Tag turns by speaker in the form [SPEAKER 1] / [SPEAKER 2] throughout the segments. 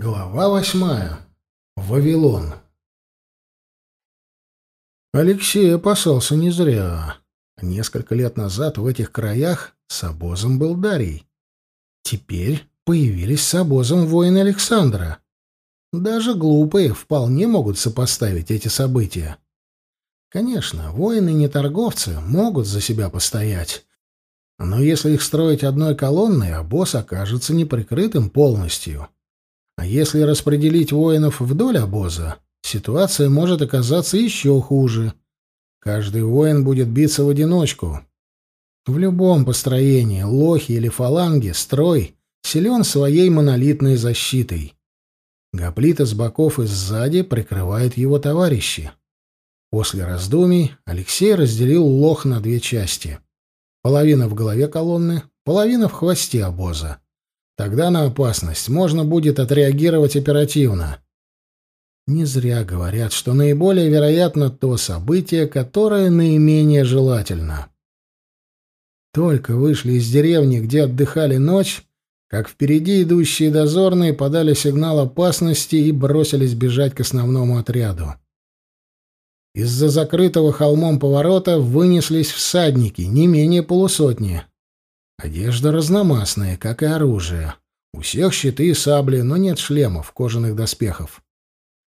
[SPEAKER 1] Глава восьмая. Вавилон. Алексей опасался не зря. Несколько лет назад в этих краях с обозом был Дарий. Теперь появились с обозом воины Александра. Даже глупые вполне могут сопоставить эти события. Конечно, воины не торговцы могут за себя постоять. Но если их строить одной колонной, обоз окажется неприкрытым полностью. А если распределить воинов вдоль обоза, ситуация может оказаться еще хуже. Каждый воин будет биться в одиночку. В любом построении, лохи или фаланги, строй силен своей монолитной защитой. Гоплита с боков и сзади прикрывает его товарищи. После раздумий Алексей разделил лох на две части. Половина в голове колонны, половина в хвосте обоза. Тогда на опасность можно будет отреагировать оперативно. Не зря говорят, что наиболее вероятно то событие, которое наименее желательно. Только вышли из деревни, где отдыхали ночь, как впереди идущие дозорные подали сигнал опасности и бросились бежать к основному отряду. Из-за закрытого холмом поворота вынеслись всадники, не менее полусотни. Одежда разномастная, как и оружие. У всех щиты и сабли, но нет шлемов, кожаных доспехов.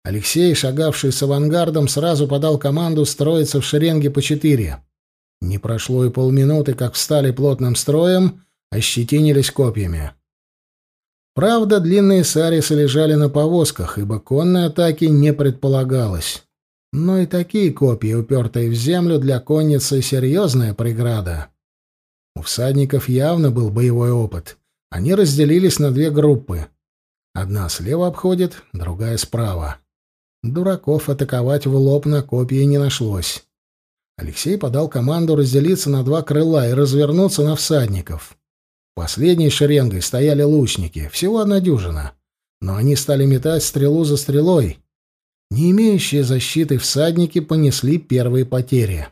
[SPEAKER 1] Алексей, шагавший с авангардом, сразу подал команду строиться в шеренге по четыре. Не прошло и полминуты, как встали плотным строем, ощетинились копьями. Правда, длинные сарисы лежали на повозках, ибо конной атаки не предполагалось. Но и такие копья, упертые в землю, для конницы — серьезная преграда. У всадников явно был боевой опыт. Они разделились на две группы. Одна слева обходит, другая справа. Дураков атаковать в лоб на копье не нашлось. Алексей подал команду разделиться на два крыла и развернуться на всадников. Последней шеренгой стояли лучники, всего одна дюжина. Но они стали метать стрелу за стрелой. Не имеющие защиты всадники понесли первые потери.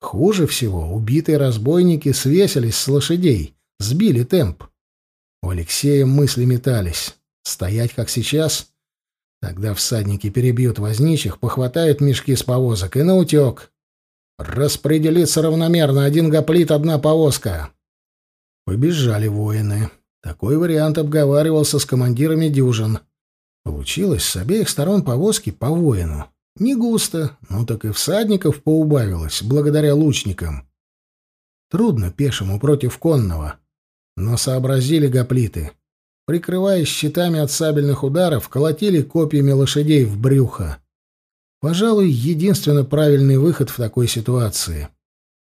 [SPEAKER 1] Хуже всего, убитые разбойники свесились с лошадей, сбили темп. У Алексея мысли метались. Стоять, как сейчас? Тогда всадники перебьют возничих, похватают мешки с повозок и наутек. Распределиться равномерно, один гоплит, одна повозка. Побежали воины. Такой вариант обговаривался с командирами дюжин. Получилось с обеих сторон повозки по воину. Не густо, ну так и всадников поубавилось, благодаря лучникам. Трудно пешему против конного. Но сообразили гоплиты. Прикрываясь щитами от сабельных ударов, колотили копьями лошадей в брюхо. Пожалуй, единственно правильный выход в такой ситуации.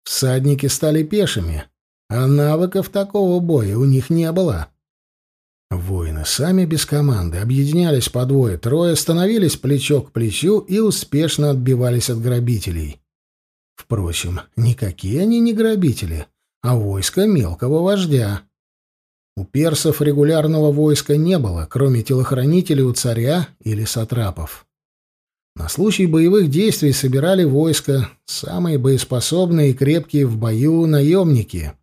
[SPEAKER 1] Всадники стали пешими, а навыков такого боя у них не было. Воины сами без команды объединялись по двое-трое, становились плечо к плечу и успешно отбивались от грабителей. Впрочем, никакие они не грабители, а войско мелкого вождя. У персов регулярного войска не было, кроме телохранителей у царя или сатрапов. На случай боевых действий собирали войско, самые боеспособные и крепкие в бою наемники —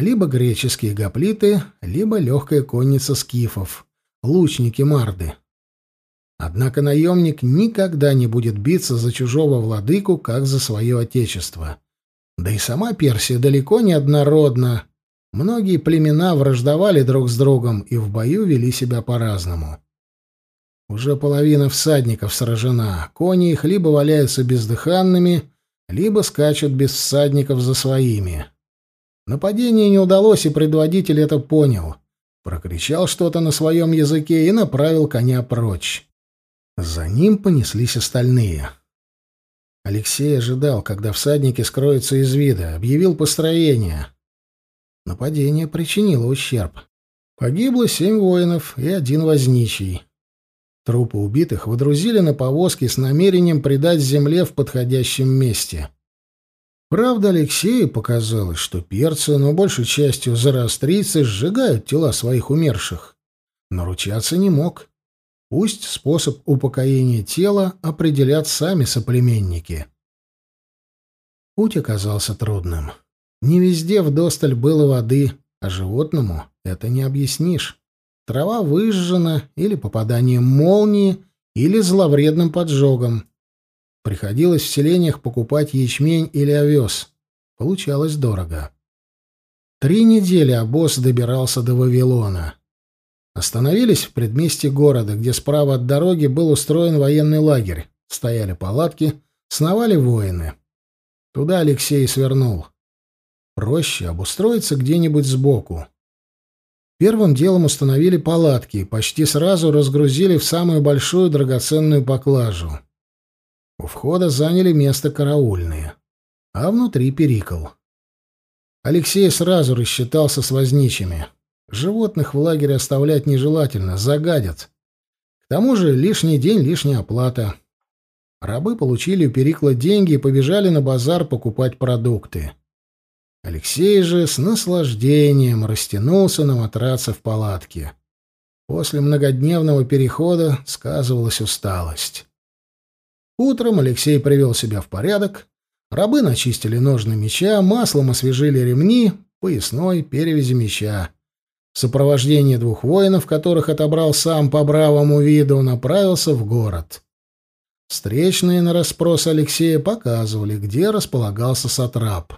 [SPEAKER 1] либо греческие гоплиты, либо легкая конница скифов, лучники Марды. Однако наемник никогда не будет биться за чужого владыку, как за свое отечество. Да и сама Персия далеко не однородна. Многие племена враждовали друг с другом и в бою вели себя по-разному. Уже половина всадников сражена, кони их либо валяются бездыханными, либо скачут без всадников за своими. Нападение не удалось, и предводитель это понял. Прокричал что-то на своем языке и направил коня прочь. За ним понеслись остальные. Алексей ожидал, когда всадники скроются из вида, объявил построение. Нападение причинило ущерб. Погибло семь воинов и один возничий. Трупы убитых выдрузили на повозки с намерением придать земле в подходящем месте. Правда, Алексею показалось, что перцы, но большей частью зороастрийцы, сжигают тела своих умерших. Но ручаться не мог. Пусть способ упокоения тела определят сами соплеменники. Путь оказался трудным. Не везде вдосталь было воды, а животному это не объяснишь. трава выжжена или попаданием молнии, или зловредным поджогом. Приходилось в селениях покупать ячмень или овес. Получалось дорого. Три недели обоз добирался до Вавилона. Остановились в предместье города, где справа от дороги был устроен военный лагерь. Стояли палатки, сновали воины. Туда Алексей свернул. Проще обустроиться где-нибудь сбоку. Первым делом установили палатки и почти сразу разгрузили в самую большую драгоценную поклажу. У входа заняли место караульные, а внутри перикол. Алексей сразу рассчитался с возничими. Животных в лагере оставлять нежелательно, загадят. К тому же лишний день — лишняя оплата. Рабы получили у Перикла деньги и побежали на базар покупать продукты. Алексей же с наслаждением растянулся на матраце в палатке. После многодневного перехода сказывалась усталость. Утром Алексей привел себя в порядок, рабы начистили ножны меча, маслом освежили ремни, поясной, перевязи меча. В сопровождении двух воинов, которых отобрал сам по бравому виду, направился в город. Встречные на расспрос Алексея показывали, где располагался сатрап.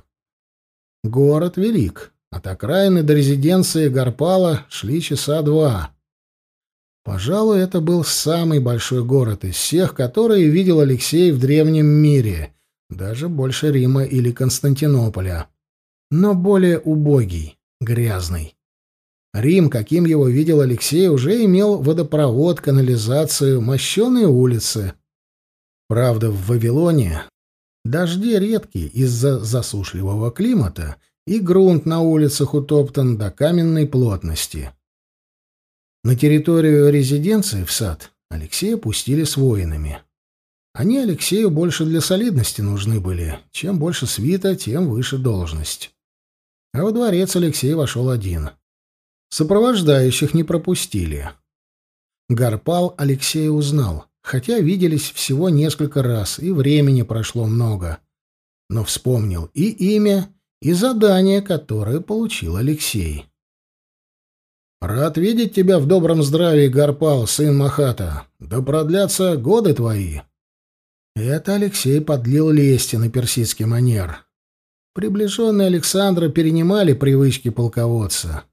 [SPEAKER 1] Город велик. От окраины до резиденции Гарпала шли часа два. Пожалуй, это был самый большой город из всех, которые видел Алексей в древнем мире, даже больше Рима или Константинополя. Но более убогий, грязный. Рим, каким его видел Алексей, уже имел водопровод, канализацию, мощеные улицы — Правда, в Вавилоне дожди редкие из-за засушливого климата, и грунт на улицах утоптан до каменной плотности. На территорию резиденции в сад Алексея пустили с воинами. Они Алексею больше для солидности нужны были. Чем больше свита, тем выше должность. А во дворец Алексей вошел один. Сопровождающих не пропустили. Гарпал Алексея узнал хотя виделись всего несколько раз, и времени прошло много. Но вспомнил и имя, и задание, которое получил Алексей. «Рад видеть тебя в добром здравии, Гарпал, сын Махата. Да продлятся годы твои». Это Алексей подлил лести на персидский манер. Приближенные Александра перенимали привычки полководца.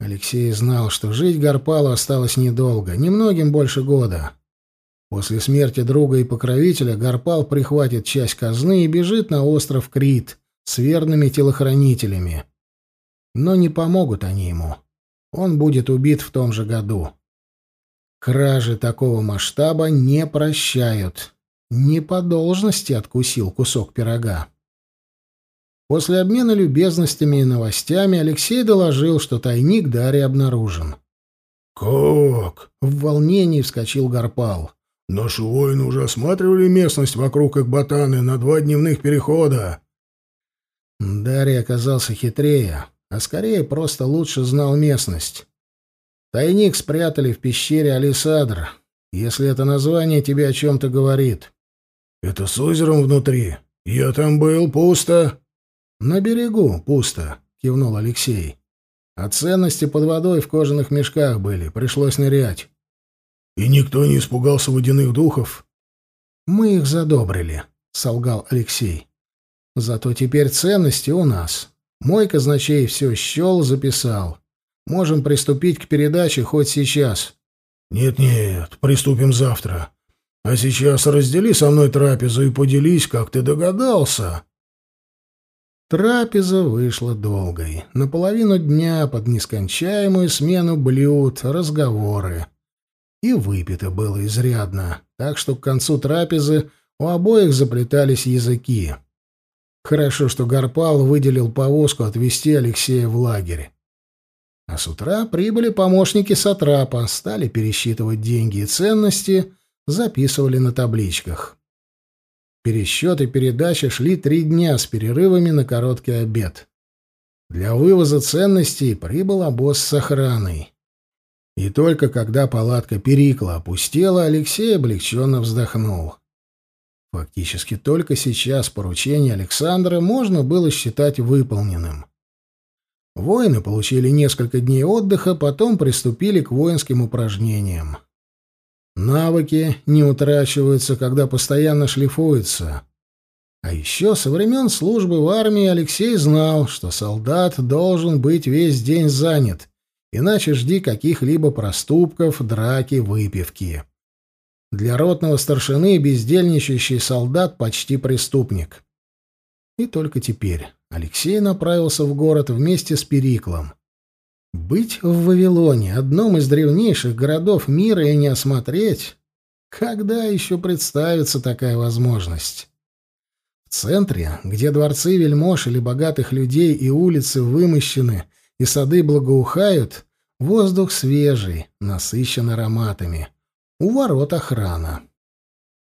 [SPEAKER 1] Алексей знал, что жить Гарпалу осталось недолго, немногим больше года. После смерти друга и покровителя Гарпал прихватит часть казны и бежит на остров Крит с верными телохранителями. Но не помогут они ему. Он будет убит в том же году. Кражи такого масштаба не прощают. Не по должности откусил кусок пирога. После обмена любезностями и новостями Алексей доложил, что тайник Дарьи обнаружен.
[SPEAKER 2] «Как?»
[SPEAKER 1] — в волнении вскочил Гарпал.
[SPEAKER 2] Наши воины уже осматривали местность вокруг Экбатаны на два дневных перехода.
[SPEAKER 1] Дарий оказался хитрее, а скорее просто лучше знал местность. Тайник спрятали в пещере Алисадр, если это название тебе о чем-то говорит.
[SPEAKER 2] Это с озером внутри. Я там был, пусто.
[SPEAKER 1] На берегу пусто, кивнул Алексей. А ценности под водой в кожаных мешках были, пришлось нырять.
[SPEAKER 2] И никто не испугался водяных духов?
[SPEAKER 1] Мы их задобрили, солгал Алексей. Зато теперь ценности у нас. Мой казначей все счел, записал. Можем приступить к передаче хоть сейчас.
[SPEAKER 2] Нет-нет, приступим завтра. А сейчас раздели со мной трапезу и поделись, как ты догадался.
[SPEAKER 1] Трапеза вышла долгой. Наполовину дня под нескончаемую смену блюд, разговоры. И выпито было изрядно, так что к концу трапезы у обоих заплетались языки. Хорошо, что Гарпал выделил повозку отвезти Алексея в лагерь. А с утра прибыли помощники Сатрапа, стали пересчитывать деньги и ценности, записывали на табличках. Пересчет и передача шли три дня с перерывами на короткий обед. Для вывоза ценностей прибыл обоз с охраной. И только когда палатка Перикла опустела, Алексей облегченно вздохнул. Фактически только сейчас поручение Александра можно было считать выполненным. Воины получили несколько дней отдыха, потом приступили к воинским упражнениям. Навыки не утрачиваются, когда постоянно шлифуются. А еще со времен службы в армии Алексей знал, что солдат должен быть весь день занят, иначе жди каких-либо проступков, драки, выпивки. Для ротного старшины бездельничающий солдат почти преступник. И только теперь Алексей направился в город вместе с Периклом. Быть в Вавилоне, одном из древнейших городов мира, и не осмотреть, когда еще представится такая возможность? В центре, где дворцы вельмож или богатых людей и улицы вымощены, и сады благоухают, воздух свежий, насыщен ароматами. У ворот охрана.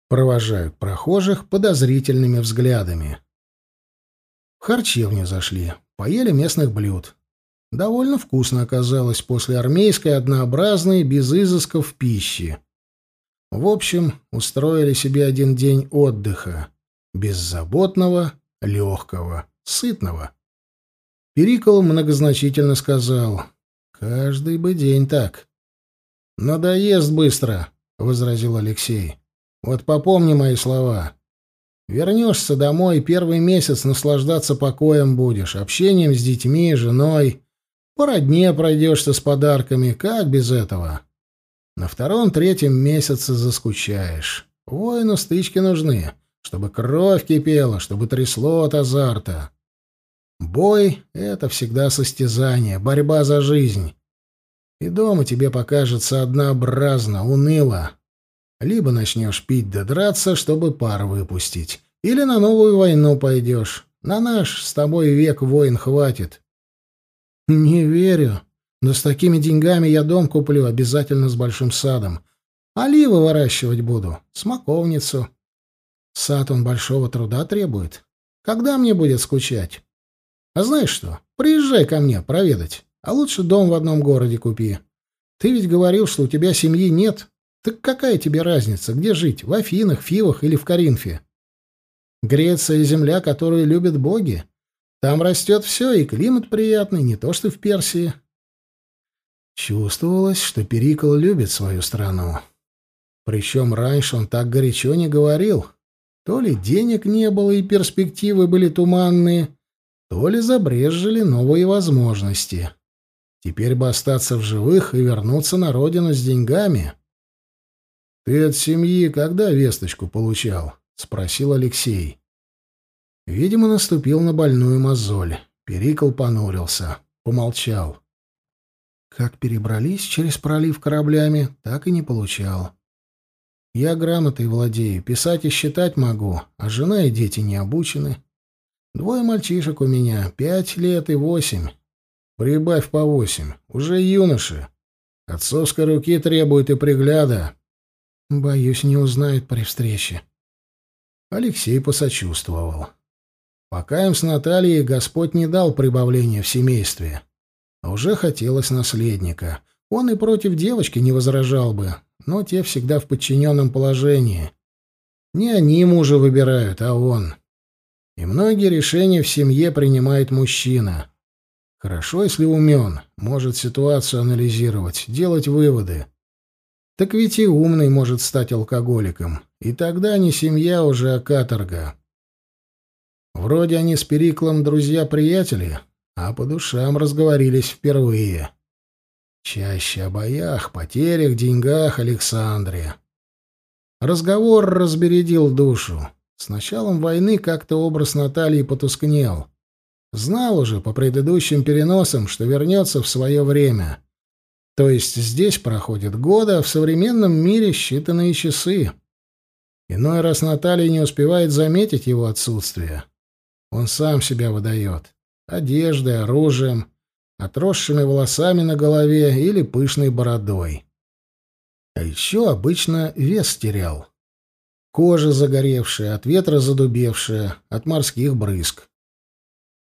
[SPEAKER 1] Провожают прохожих подозрительными взглядами. В харчевню зашли, поели местных блюд. Довольно вкусно оказалось после армейской однообразной, без изысков пищи. В общем, устроили себе один день отдыха. Беззаботного, легкого, сытного. Перикол многозначительно сказал, «Каждый бы день так». «Надоест быстро», — возразил Алексей. «Вот попомни мои слова. Вернешься домой, первый месяц наслаждаться покоем будешь, общением с детьми, женой. По родне пройдешься с подарками, как без этого? На втором-третьем месяце заскучаешь. Воину стычки нужны, чтобы кровь кипела, чтобы трясло от азарта. Бой — это всегда состязание, борьба за жизнь. И дома тебе покажется однообразно, уныло, либо начнешь пить да драться, чтобы пар выпустить, или на новую войну пойдешь. На наш с тобой век войн хватит. Не верю. Но с такими деньгами я дом куплю, обязательно с большим садом. Оливы выращивать буду, смоковницу. Сад он большого труда требует. Когда мне будет скучать? А знаешь что, приезжай ко мне проведать, а лучше дом в одном городе купи. Ты ведь говорил, что у тебя семьи нет. Так какая тебе разница, где жить, в Афинах, Фивах или в Коринфе? Греция — земля, которую любят боги. Там растет все, и климат приятный, не то что в Персии. Чувствовалось, что Перикл любит свою страну. Причем раньше он так горячо не говорил. То ли денег не было и перспективы были туманные, то ли забрезжили новые возможности. Теперь бы остаться в живых и вернуться на родину с деньгами. «Ты от семьи когда весточку получал?» — спросил Алексей. Видимо, наступил на больную мозоль. Перикл понурился, помолчал. Как перебрались через пролив кораблями, так и не получал. Я грамотой владею, писать и считать могу, а жена и дети не обучены. Двое мальчишек у меня, пять лет и восемь. Прибавь по восемь, уже юноши. Отцовской руки требует и пригляда. Боюсь, не узнают при встрече. Алексей посочувствовал. Пока им с Натальей Господь не дал прибавления в семействе. А уже хотелось наследника. Он и против девочки не возражал бы, но те всегда в подчиненном положении. Не они мужа выбирают, а он. И многие решения в семье принимает мужчина. Хорошо, если умен, может ситуацию анализировать, делать выводы. Так ведь и умный может стать алкоголиком, и тогда не семья уже, а каторга. Вроде они с Периклом друзья-приятели, а по душам разговорились впервые. Чаще о боях, потерях, деньгах Александре. Разговор разбередил душу. С началом войны как-то образ Натальи потускнел. Знал уже по предыдущим переносам, что вернется в свое время. То есть здесь проходят годы, а в современном мире считанные часы. Иной раз Наталья не успевает заметить его отсутствие. Он сам себя выдает. Одеждой, оружием, отросшими волосами на голове или пышной бородой. А еще обычно вес терял. Кожа загоревшая, от ветра задубевшая, от морских брызг.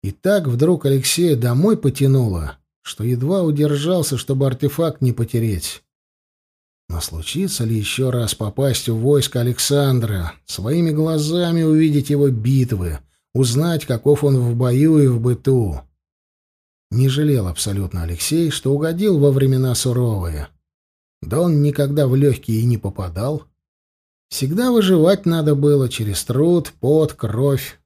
[SPEAKER 1] И так вдруг Алексея домой потянуло, что едва удержался, чтобы артефакт не потереть. Но случится ли еще раз попасть в войско Александра, своими глазами увидеть его битвы, узнать, каков он в бою и в быту? Не жалел абсолютно Алексей, что угодил во времена суровые. Да он никогда в легкие и не попадал. Всегда выживать надо было через труд, пот, кровь.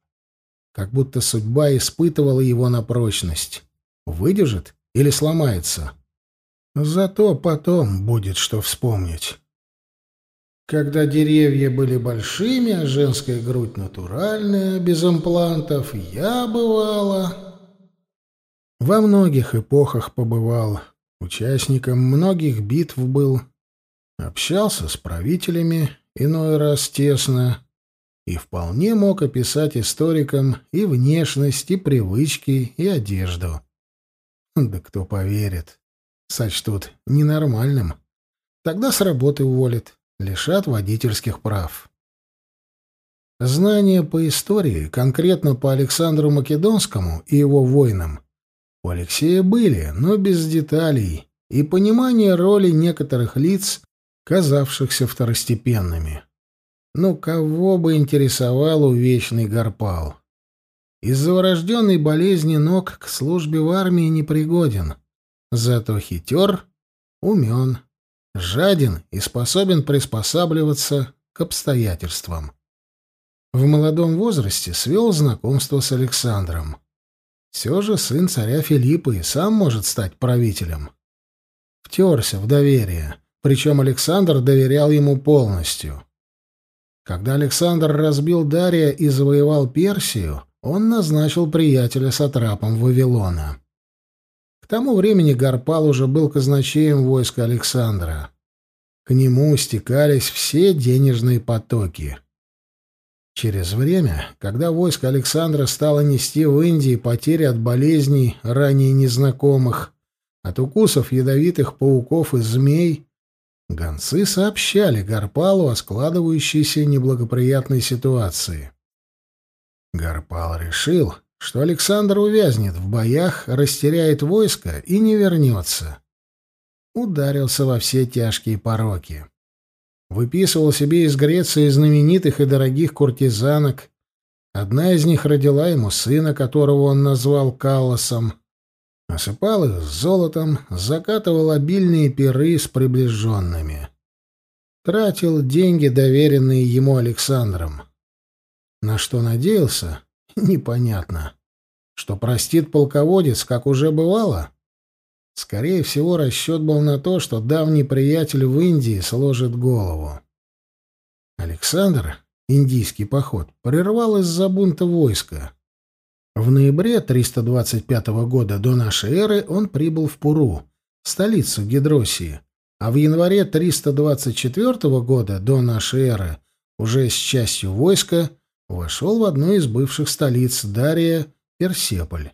[SPEAKER 1] Как будто судьба испытывала его на прочность. Выдержит или сломается? Зато потом будет что вспомнить. Когда деревья были большими, а женская грудь натуральная, без имплантов, я бывала... Во многих эпохах побывал, участником многих битв был, общался с правителями, иной раз тесно, и вполне мог описать историкам и внешность, и привычки, и одежду. Да кто поверит? Сочтут ненормальным. Тогда с работы уволят, лишат водительских прав. Знания по истории, конкретно по Александру Македонскому и его войнам, у Алексея были, но без деталей и понимания роли некоторых лиц, казавшихся второстепенными. Ну, кого бы интересовал увечный Гарпал? Из-за врожденной болезни ног к службе в армии не пригоден. Зато хитер, умен, жаден и способен приспосабливаться к обстоятельствам. В молодом возрасте свел знакомство с Александром. Все же сын царя Филиппа и сам может стать правителем. Втерся в доверие, причем Александр доверял ему полностью. Когда Александр разбил Дария и завоевал Персию, он назначил приятеля сатрапом Вавилона. К тому времени Гарпал уже был казначеем войска Александра. К нему стекались все денежные потоки. Через время, когда войско Александра стало нести в Индии потери от болезней, ранее незнакомых, от укусов ядовитых пауков и змей, гонцы сообщали Гарпалу о складывающейся неблагоприятной ситуации. Гарпал решил, что Александр увязнет в боях, растеряет войско и не вернется. Ударился во все тяжкие пороки. Выписывал себе из Греции знаменитых и дорогих куртизанок. Одна из них родила ему сына, которого он назвал Калласом. Осыпал их золотом, закатывал обильные пиры с приближенными. Тратил деньги, доверенные ему Александром. На что надеялся, непонятно. Что простит полководец, как уже бывало? Скорее всего, расчет был на то, что давний приятель в Индии сложит голову. Александр, индийский поход, прервал из-за бунта войска. В ноябре 325 года до нашей эры он прибыл в Пуру, столицу Гидроссии, а в январе 324 года до нашей эры уже с частью войска вошел в одну из бывших столиц Дария, Персеполь.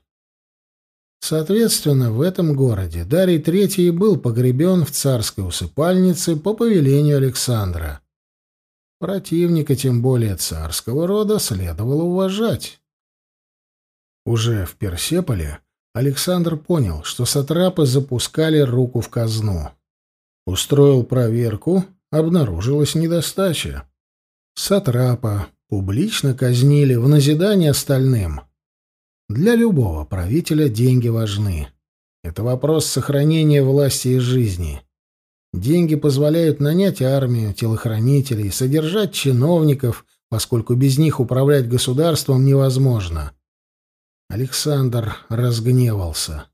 [SPEAKER 1] Соответственно, в этом городе Дарий III был погребен в царской усыпальнице по повелению Александра. Противника, тем более царского рода, следовало уважать. Уже в Персеполе Александр понял, что сатрапы запускали руку в казну. Устроил проверку, обнаружилась недостача. Сатрапа публично казнили в назидание остальным. Для любого правителя деньги важны. Это вопрос сохранения власти и жизни. Деньги позволяют нанять армию, телохранителей, содержать чиновников, поскольку без них управлять государством невозможно. Александр разгневался.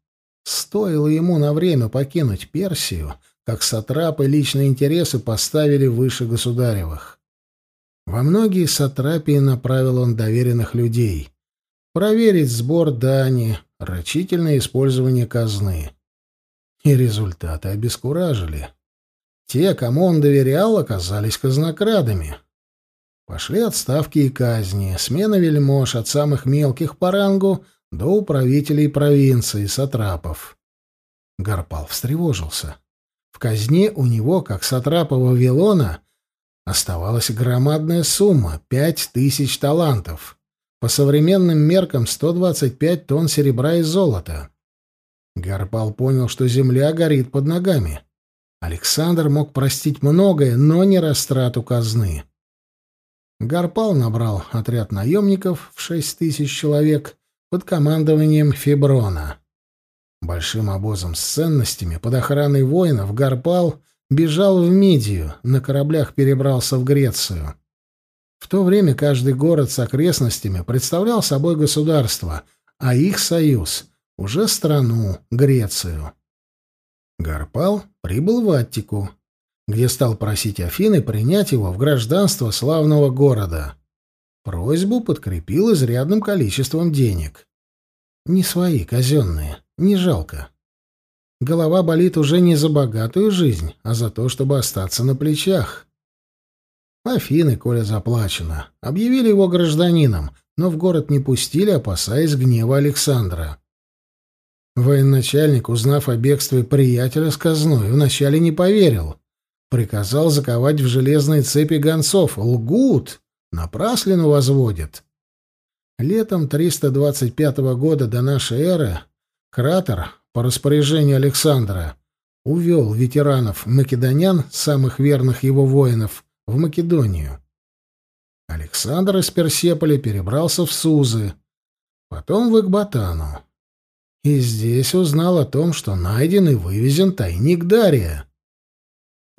[SPEAKER 1] Стоило ему на время покинуть Персию, как сатрапы личные интересы поставили выше государевых. Во многие сатрапии направил он доверенных людей проверить сбор дани, рачительное использование казны. И результаты обескуражили. Те, кому он доверял, оказались казнокрадами. Пошли отставки и казни, смена вельмож от самых мелких по рангу до управителей провинции, сатрапов. Гарпал встревожился. В казне у него, как сатрапа Вавилона, оставалась громадная сумма — пять тысяч талантов. По современным меркам 125 тонн серебра и золота. Гарпал понял, что земля горит под ногами. Александр мог простить многое, но не растрату казны. Гарпал набрал отряд наемников в шесть тысяч человек под командованием Феброна. Большим обозом с ценностями под охраной воинов Гарпал бежал в Мидию, на кораблях перебрался в Грецию. В то время каждый город с окрестностями представлял собой государство, а их союз — уже страну, Грецию. Гарпал прибыл в Аттику, где стал просить Афины принять его в гражданство славного города. Просьбу подкрепил изрядным количеством денег. Не свои, казенные, не жалко. Голова болит уже не за богатую жизнь, а за то, чтобы остаться на плечах. Афины, Коля заплачено, объявили его гражданином, но в город не пустили, опасаясь гнева Александра. Военачальник, узнав о бегстве приятеля с казной, вначале не поверил. Приказал заковать в железные цепи гонцов. Лгут! Напраслину возводят. Летом 325 года до нашей эры Кратер, по распоряжению Александра, увел ветеранов-македонян, самых верных его воинов, в Македонию. Александр из Персеполя перебрался в Сузы, потом в Экбатану. И здесь узнал о том, что найден и вывезен тайник Дария.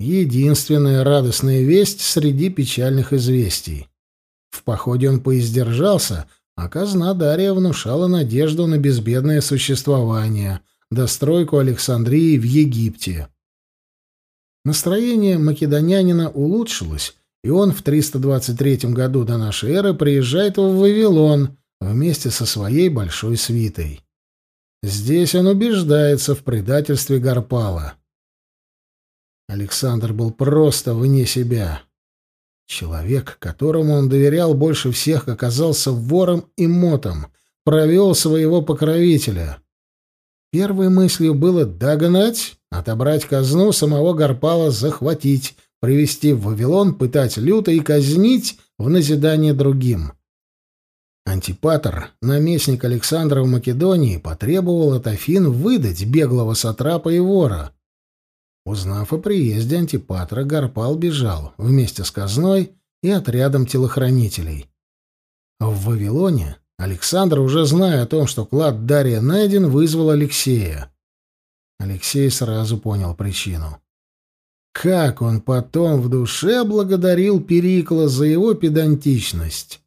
[SPEAKER 1] Единственная радостная весть среди печальных известий. В походе он поиздержался, а казна Дария внушала надежду на безбедное существование, достройку Александрии в Египте. Настроение македонянина улучшилось, и он в 323 году до нашей эры приезжает в Вавилон вместе со своей большой свитой. Здесь он убеждается в предательстве Гарпала. Александр был просто вне себя. Человек, которому он доверял больше всех, оказался вором и мотом, провел своего покровителя. Первой мыслью было догнать, отобрать казну, самого Гарпала захватить, привести в Вавилон, пытать люто и казнить в назидание другим. Антипатор, наместник Александра в Македонии, потребовал от Афин выдать беглого сатрапа и вора. Узнав о приезде антипатра, Гарпал бежал вместе с казной и отрядом телохранителей. В Вавилоне Александр, уже зная о том, что клад Дария найден, вызвал Алексея. Алексей сразу понял причину. Как он потом в душе благодарил Перикла за его педантичность.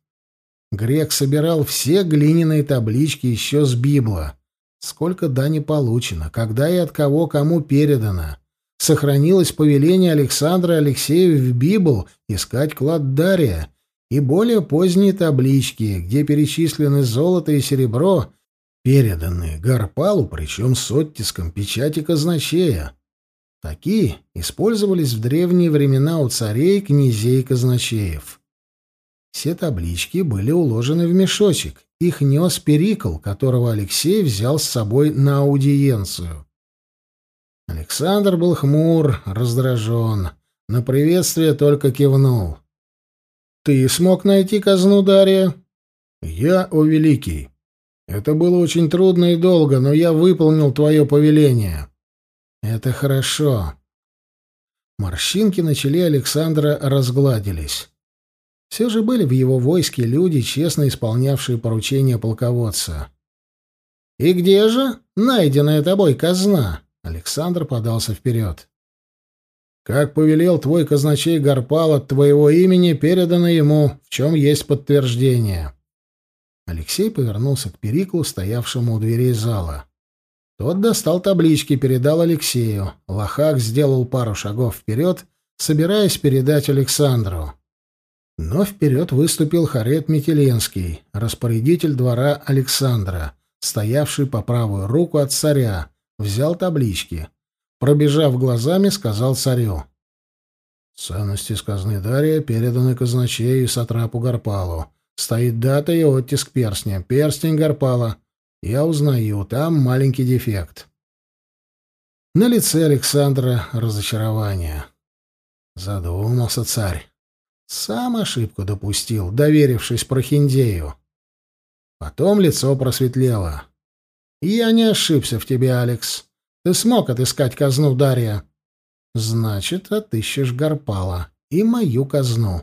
[SPEAKER 1] Грек собирал все глиняные таблички еще с Библа. Сколько дани получено, когда и от кого кому передано сохранилось повеление Александра Алексеева в Библ искать клад Дария и более поздние таблички, где перечислены золото и серебро, переданные Гарпалу, причем с оттиском печати казначея. Такие использовались в древние времена у царей, князей и казначеев. Все таблички были уложены в мешочек. Их нес Перикл, которого Алексей взял с собой на аудиенцию. Александр был хмур, раздражен. На приветствие только кивнул. «Ты смог найти казну Дарья?» «Я, о великий. Это было очень трудно и долго, но я выполнил твое повеление». «Это хорошо». Морщинки на челе Александра разгладились. Все же были в его войске люди, честно исполнявшие поручения полководца. «И где же найденная тобой казна?» Александр подался вперед. «Как повелел твой казначей Гарпал от твоего имени, передано ему, в чем есть подтверждение». Алексей повернулся к Периклу, стоявшему у дверей зала. Тот достал таблички, передал Алексею. Лохак сделал пару шагов вперед, собираясь передать Александру. Но вперед выступил Харет Метеленский, распорядитель двора Александра, стоявший по правую руку от царя, взял таблички. Пробежав глазами, сказал царю. Ценности из казны Дария переданы казначею и сатрапу Гарпалу. Стоит дата и оттиск перстня. Перстень Гарпала. Я узнаю, там маленький дефект. На лице Александра разочарование. Задумался царь. Сам ошибку допустил, доверившись Прохиндею. Потом лицо просветлело. Я не ошибся в тебе, Алекс. Ты смог отыскать казну Дарья. Значит, отыщешь Гарпала и мою казну.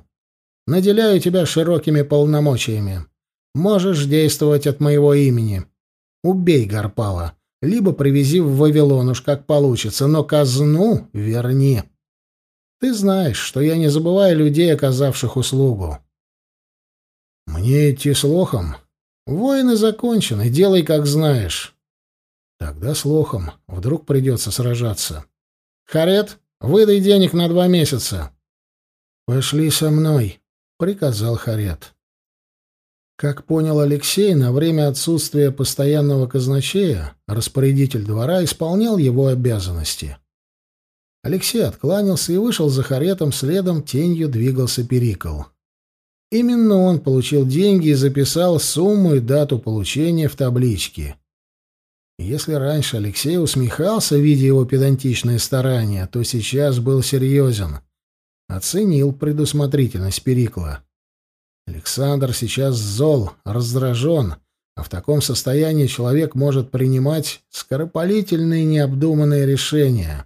[SPEAKER 1] Наделяю тебя широкими полномочиями. Можешь действовать от моего имени. Убей Гарпала. либо привези в Вавилон уж как получится, но казну верни. Ты знаешь, что я не забываю людей, оказавших услугу. Мне идти с лохом? Войны закончены, делай, как знаешь. Тогда с лохом вдруг придется сражаться. Харет, выдай денег на два месяца. Пошли со мной, приказал Харет. Как понял Алексей, на время отсутствия постоянного казначея распорядитель двора исполнял его обязанности. Алексей откланялся и вышел за харетом, следом тенью двигался Перикл. Именно он получил деньги и записал сумму и дату получения в табличке. Если раньше Алексей усмехался, видя его педантичные старания, то сейчас был серьезен. Оценил предусмотрительность Перикла. Александр сейчас зол, раздражен, а в таком состоянии человек может принимать скоропалительные необдуманные решения.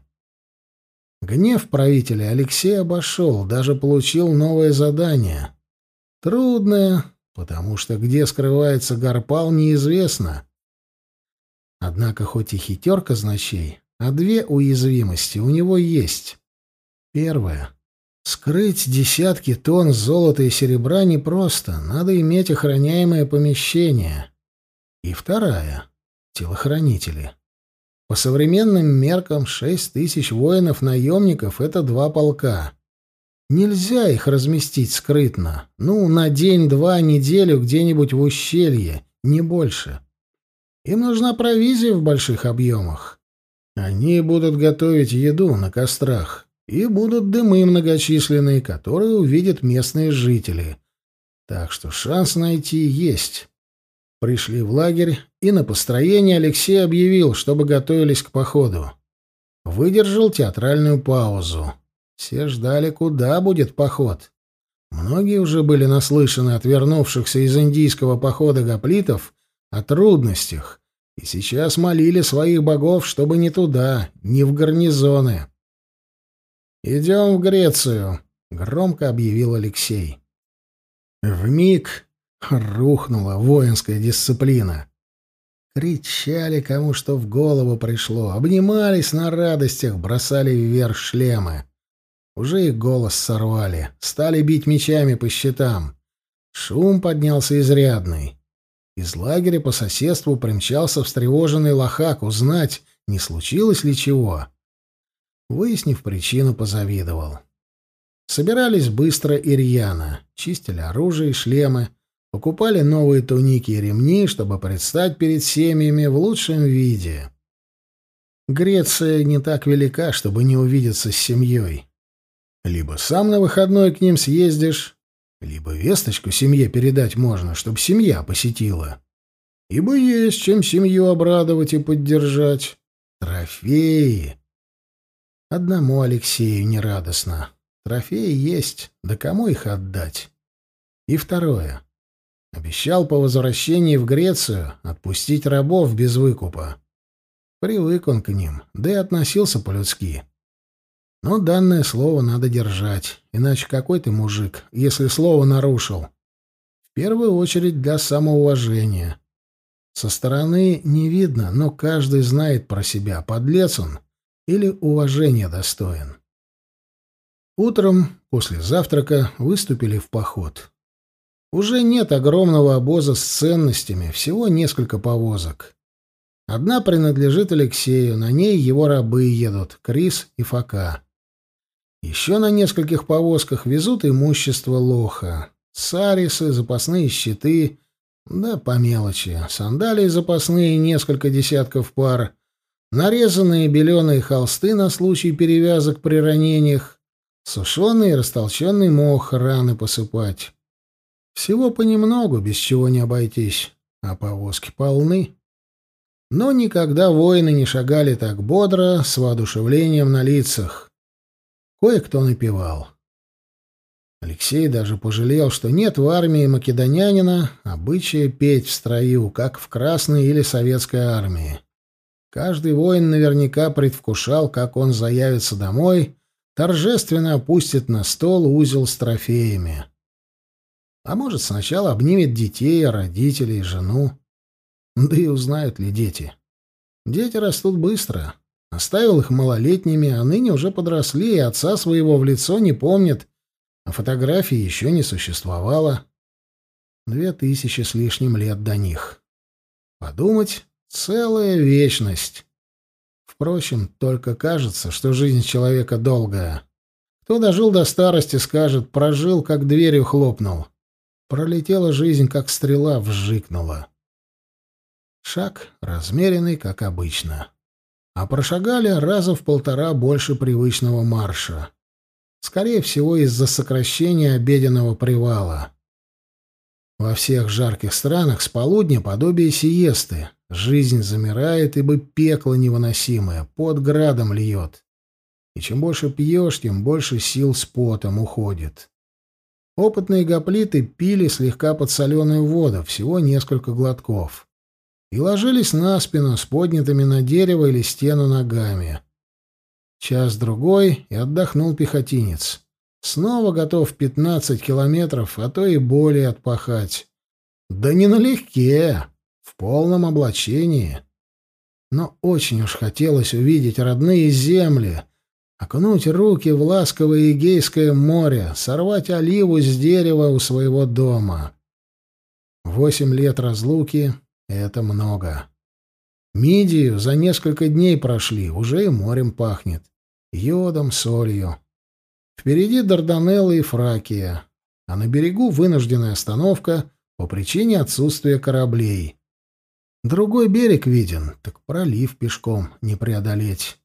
[SPEAKER 1] Гнев правителя Алексей обошел, даже получил новое задание. Трудное, потому что где скрывается Гарпал, неизвестно. Однако хоть и хитер казначей, а две уязвимости у него есть. Первая Скрыть десятки тонн золота и серебра непросто, надо иметь охраняемое помещение. И вторая — телохранители. По современным меркам шесть тысяч воинов-наемников — это два полка. Нельзя их разместить скрытно. Ну, на день-два, неделю где-нибудь в ущелье, не больше. Им нужна провизия в больших объемах. Они будут готовить еду на кострах и будут дымы многочисленные, которые увидят местные жители. Так что шанс найти есть. Пришли в лагерь, и на построение Алексей объявил, чтобы готовились к походу. Выдержал театральную паузу. Все ждали, куда будет поход. Многие уже были наслышаны от вернувшихся из индийского похода гоплитов о трудностях, и сейчас молили своих богов, чтобы не туда, не в гарнизоны. «Идем в Грецию», — громко объявил Алексей. В миг рухнула воинская дисциплина. Кричали, кому что в голову пришло, обнимались на радостях, бросали вверх шлемы. Уже и голос сорвали, стали бить мечами по щитам. Шум поднялся изрядный. Из лагеря по соседству примчался встревоженный лохак узнать, не случилось ли чего. Выяснив причину, позавидовал. Собирались быстро и рьяно, чистили оружие и шлемы, покупали новые туники и ремни, чтобы предстать перед семьями в лучшем виде. Греция не так велика, чтобы не увидеться с семьей. Либо сам на выходной к ним съездишь, либо весточку семье передать можно, чтобы семья посетила. Ибо есть чем семью обрадовать и поддержать. Трофеи. Одному Алексею нерадостно. Трофеи есть, да кому их отдать? И второе. Обещал по возвращении в Грецию отпустить рабов без выкупа. Привык он к ним, да и относился по-людски. Но данное слово надо держать, иначе какой ты мужик, если слово нарушил? В первую очередь для самоуважения. Со стороны не видно, но каждый знает про себя, подлец он или уважения достоин. Утром, после завтрака, выступили в поход. Уже нет огромного обоза с ценностями, всего несколько повозок. Одна принадлежит Алексею, на ней его рабы едут, Крис и Фока. Еще на нескольких повозках везут имущество лоха. Сарисы, запасные щиты, да по мелочи. Сандалии запасные, несколько десятков пар, нарезанные беленые холсты на случай перевязок при ранениях, сушеный и растолченный мох раны посыпать. Всего понемногу, без чего не обойтись, а повозки полны. Но никогда воины не шагали так бодро, с воодушевлением на лицах. Кое-кто напевал. Алексей даже пожалел, что нет в армии македонянина обычая петь в строю, как в Красной или Советской армии. Каждый воин наверняка предвкушал, как он заявится домой, торжественно опустит на стол узел с трофеями. А может, сначала обнимет детей, родителей, жену. Да и узнают ли дети. Дети растут быстро. Оставил их малолетними, а ныне уже подросли, и отца своего в лицо не помнят, а фотографии еще не существовало. Две тысячи с лишним лет до них. Подумать — целая вечность. Впрочем, только кажется, что жизнь человека долгая. Кто дожил до старости, скажет, прожил, как дверью хлопнул. Пролетела жизнь, как стрела вжикнула. Шаг размеренный, как обычно. А прошагали раза в полтора больше привычного марша. Скорее всего, из-за сокращения обеденного привала. Во всех жарких странах с полудня подобие сиесты. Жизнь замирает, ибо пекло невыносимое, под градом льет. И чем больше пьешь, тем больше сил с потом уходит. Опытные гоплиты пили слегка подсоленную воду, всего несколько глотков и ложились на спину с поднятыми на дерево или стену ногами. Час-другой и отдохнул пехотинец. Снова готов пятнадцать километров, а то и более отпахать. Да не налегке, в полном облачении. Но очень уж хотелось увидеть родные земли, окунуть руки в ласковое Эгейское море, сорвать оливу с дерева у своего дома. Восемь лет разлуки это много. Мидию за несколько дней прошли, уже и морем пахнет. Йодом, солью. Впереди Дарданеллы и Фракия, а на берегу вынужденная остановка по причине отсутствия кораблей. Другой берег виден, так пролив пешком не преодолеть.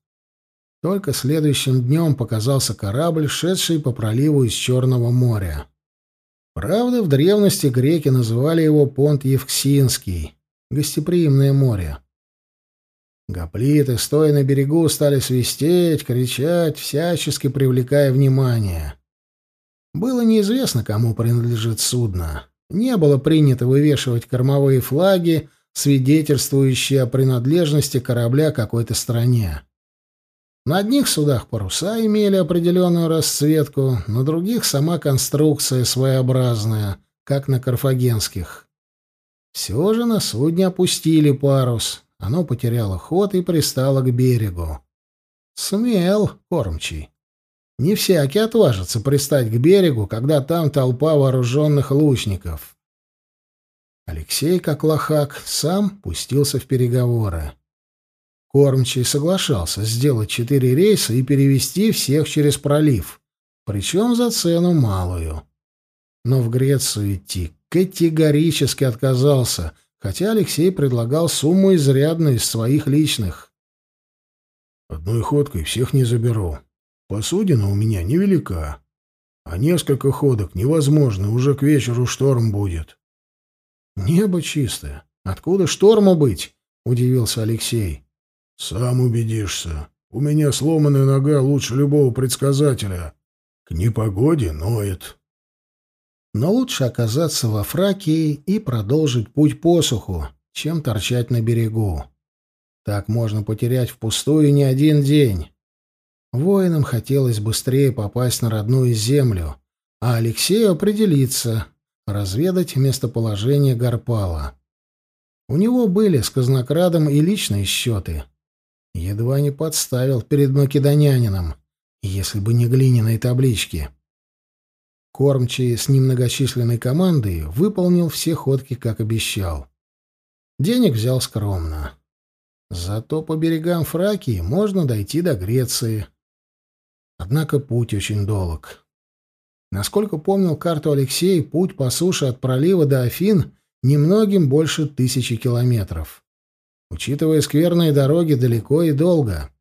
[SPEAKER 1] Только следующим днем показался корабль, шедший по проливу из Черного моря. Правда, в древности греки называли его Понт Евксинский, гостеприимное море. Гоплиты, стоя на берегу, стали свистеть, кричать, всячески привлекая внимание. Было неизвестно, кому принадлежит судно. Не было принято вывешивать кормовые флаги, свидетельствующие о принадлежности корабля какой-то стране. На одних судах паруса имели определенную расцветку, на других сама конструкция своеобразная, как на карфагенских. Все же на судне опустили парус. Оно потеряло ход и пристало к берегу. Смел кормчий. Не всякий отважится пристать к берегу, когда там толпа вооруженных лучников. Алексей, как лохак, сам пустился в переговоры. Кормчий соглашался сделать четыре рейса и перевести всех через пролив, причем за цену малую. Но в Грецию идти категорически отказался, хотя Алексей предлагал сумму изрядную из своих личных.
[SPEAKER 2] «Одной ходкой всех не заберу. Посудина у меня невелика, а несколько ходок невозможно, уже к вечеру шторм будет».
[SPEAKER 1] «Небо чистое. Откуда шторму быть?» — удивился Алексей.
[SPEAKER 2] «Сам убедишься. У меня сломанная нога лучше любого предсказателя. К непогоде ноет».
[SPEAKER 1] Но лучше оказаться во Фракии и продолжить путь по суху, чем торчать на берегу. Так можно потерять впустую не один день. Воинам хотелось быстрее попасть на родную землю, а Алексею определиться, разведать местоположение Гарпала. У него были с казнокрадом и личные счеты. Едва не подставил перед македонянином, если бы не глиняные таблички. Кормчий с немногочисленной командой выполнил все ходки, как обещал. Денег взял скромно. Зато по берегам Фракии можно дойти до Греции. Однако путь очень долг. Насколько помнил карту Алексей, путь по суше от пролива до Афин немногим больше тысячи километров. Учитывая скверные дороги, далеко и долго.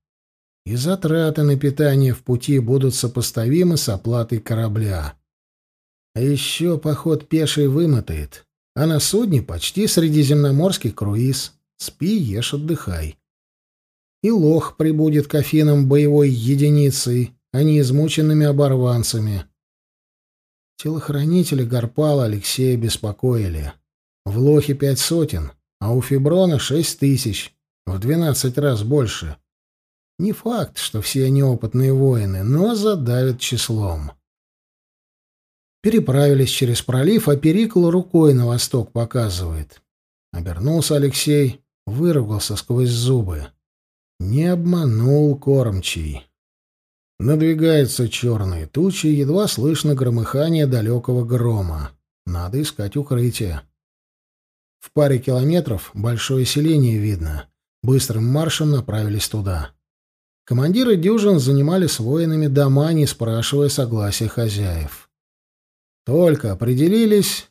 [SPEAKER 1] И затраты на питание в пути будут сопоставимы с оплатой корабля. А еще поход пеший вымотает. А на судне почти средиземноморский круиз. Спи, ешь, отдыхай. И лох прибудет к Афинам боевой единицей, а не измученными оборванцами. Телохранители Гарпала Алексея беспокоили. В лохе пять сотен, а у Фиброна шесть тысяч, в двенадцать раз больше. Не факт, что все они опытные воины, но задавят числом. Переправились через пролив, а Перикл рукой на восток показывает. Обернулся Алексей. выругался сквозь зубы. Не обманул кормчий. Надвигаются черные тучи, едва слышно громыхание далекого грома. Надо искать укрытие. В паре километров большое селение видно. Быстрым маршем направились туда. Командиры дюжин занимали с воинами дома, не спрашивая согласия хозяев. Только определились,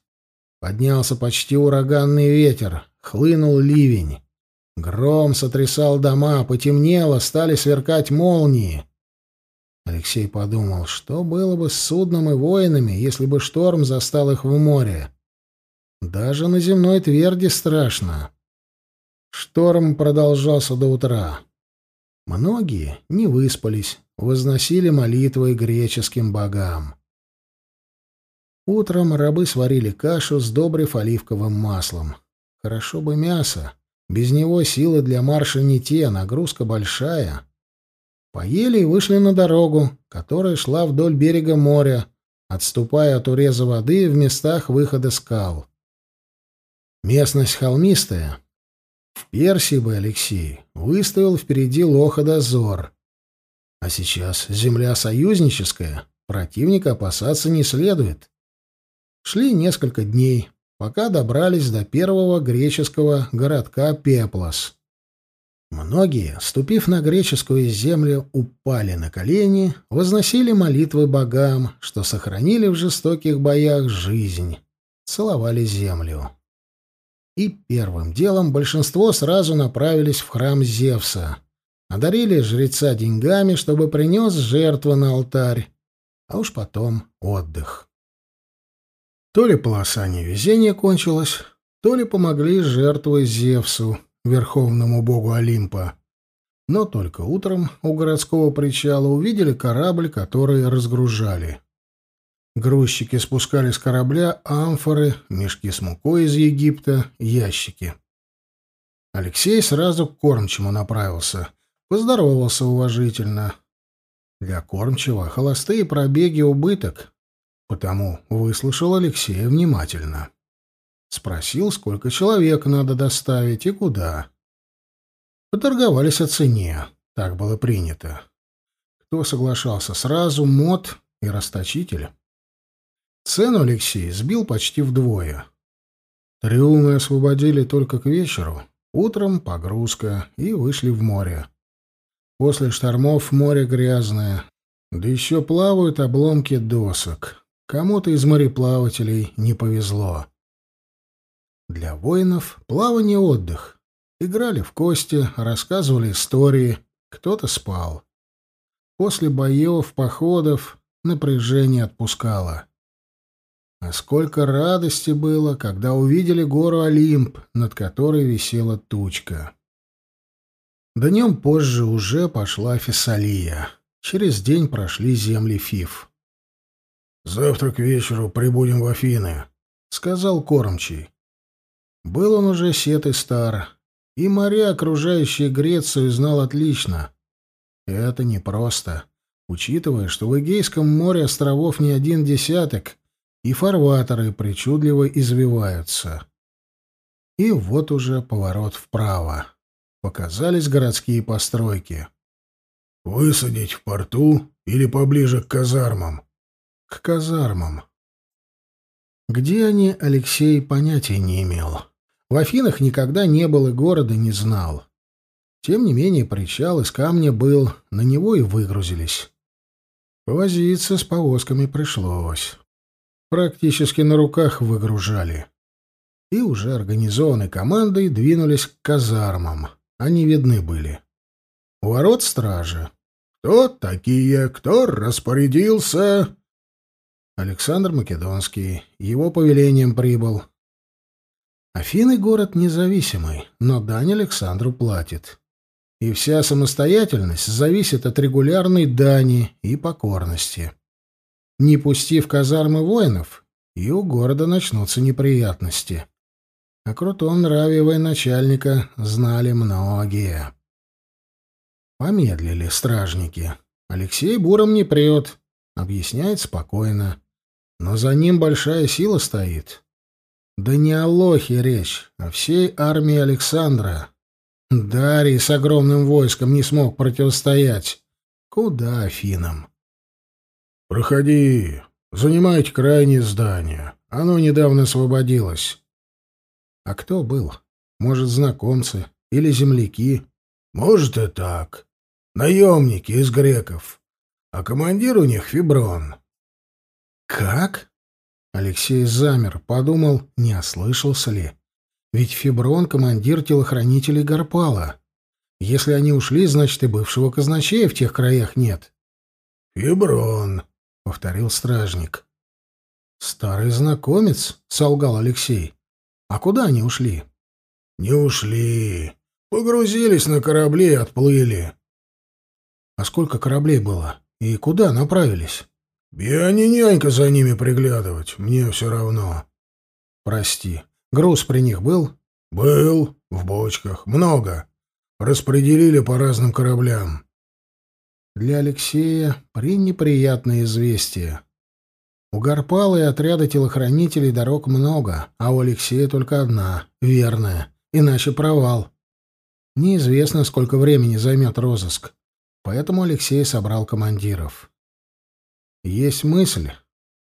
[SPEAKER 1] поднялся почти ураганный ветер, хлынул ливень. Гром сотрясал дома, потемнело, стали сверкать молнии. Алексей подумал, что было бы с судном и воинами, если бы шторм застал их в море. Даже на земной тверди страшно. Шторм продолжался до утра. Многие не выспались, возносили молитвы греческим богам. Утром рабы сварили кашу, сдобрив оливковым маслом. Хорошо бы мясо. Без него силы для марша не те, нагрузка большая. Поели и вышли на дорогу, которая шла вдоль берега моря, отступая от уреза воды в местах выхода скал. Местность холмистая. В Персии бы Алексей выставил впереди лоха-дозор. А сейчас земля союзническая, противника опасаться не следует. Шли несколько дней, пока добрались до первого греческого городка Пеплос. Многие, ступив на греческую землю, упали на колени, возносили молитвы богам, что сохранили в жестоких боях жизнь, целовали землю. И первым делом большинство сразу направились в храм Зевса, одарили жреца деньгами, чтобы принес жертву на алтарь, а уж потом отдых. То ли полоса невезения кончилась, то ли помогли жертвой Зевсу, верховному богу Олимпа. Но только утром у городского причала увидели корабль, который разгружали. Грузчики спускали с корабля амфоры, мешки с мукой из Египта, ящики. Алексей сразу к кормчему направился, поздоровался уважительно. Для кормчего холостые пробеги убыток, потому выслушал Алексея внимательно. Спросил, сколько человек надо доставить и куда. Поторговались о цене. Так было принято. Кто соглашался сразу, мод и расточитель. Цену Алексей сбил почти вдвое. Трюмы освободили только к вечеру. Утром погрузка и вышли в море. После штормов море грязное. Да еще плавают обломки досок. Кому-то из мореплавателей не повезло. Для воинов плавание — отдых. Играли в кости, рассказывали истории, кто-то спал. После боев, походов напряжение отпускало. А сколько радости было, когда увидели гору Олимп, над которой висела тучка. Днем позже уже пошла Фессалия. Через день прошли земли Фиф.
[SPEAKER 2] «Завтра к вечеру прибудем в Афины», — сказал кормчий.
[SPEAKER 1] Был он уже сет и стар, и моря, окружающие Грецию, знал отлично. Это непросто, учитывая, что в Эгейском море островов не один десяток, и фарватеры причудливо извиваются. И вот уже поворот вправо. Показались городские постройки.
[SPEAKER 2] «Высадить в порту или поближе к казармам?»
[SPEAKER 1] «К казармам». Где они, Алексей понятия не имел. В Афинах никогда не был и города не знал. Тем не менее, причал из камня был, на него и выгрузились. Повозиться с повозками пришлось. Практически на руках выгружали. И уже организованной командой двинулись к казармам. Они видны были. У ворот стражи.
[SPEAKER 2] «Кто такие? Кто распорядился?»
[SPEAKER 1] Александр Македонский. Его повелением прибыл. Афины — город независимый, но дань Александру платит. И вся самостоятельность зависит от регулярной дани и покорности. Не пустив казармы воинов, и у города начнутся неприятности. О крутом нраве военачальника знали многие. Помедлили стражники. Алексей буром не прет, объясняет спокойно. Но за ним большая сила стоит. Да не о Лохе речь, а всей армии Александра. Дарий с огромным войском не смог противостоять. Куда Афинам?
[SPEAKER 2] «Проходи, занимайте крайнее здание. Оно недавно освободилось».
[SPEAKER 1] «А кто был? Может, знакомцы или земляки?»
[SPEAKER 2] «Может, и так. Наемники из греков. А командир у них Фиброн».
[SPEAKER 1] «Как?» Алексей замер, подумал, не ослышался ли. Ведь Фиброн — командир телохранителей Гарпала. Если они ушли, значит, и бывшего казначея в тех краях нет.
[SPEAKER 2] «Фиброн», —
[SPEAKER 1] повторил стражник. «Старый знакомец», — солгал Алексей. «А куда они ушли?»
[SPEAKER 2] «Не ушли. Погрузились на корабли и отплыли».
[SPEAKER 1] «А сколько кораблей было? И куда направились?»
[SPEAKER 2] «Я не нянька за ними приглядывать. Мне все равно».
[SPEAKER 1] «Прости. Груз при них был?»
[SPEAKER 2] «Был. В бочках. Много. Распределили по разным кораблям».
[SPEAKER 1] Для Алексея пренеприятное известие. У Гарпала и отряда телохранителей дорог много, а у Алексея только одна, верная, иначе провал. Неизвестно, сколько времени займет розыск, поэтому Алексей собрал командиров. Есть мысль,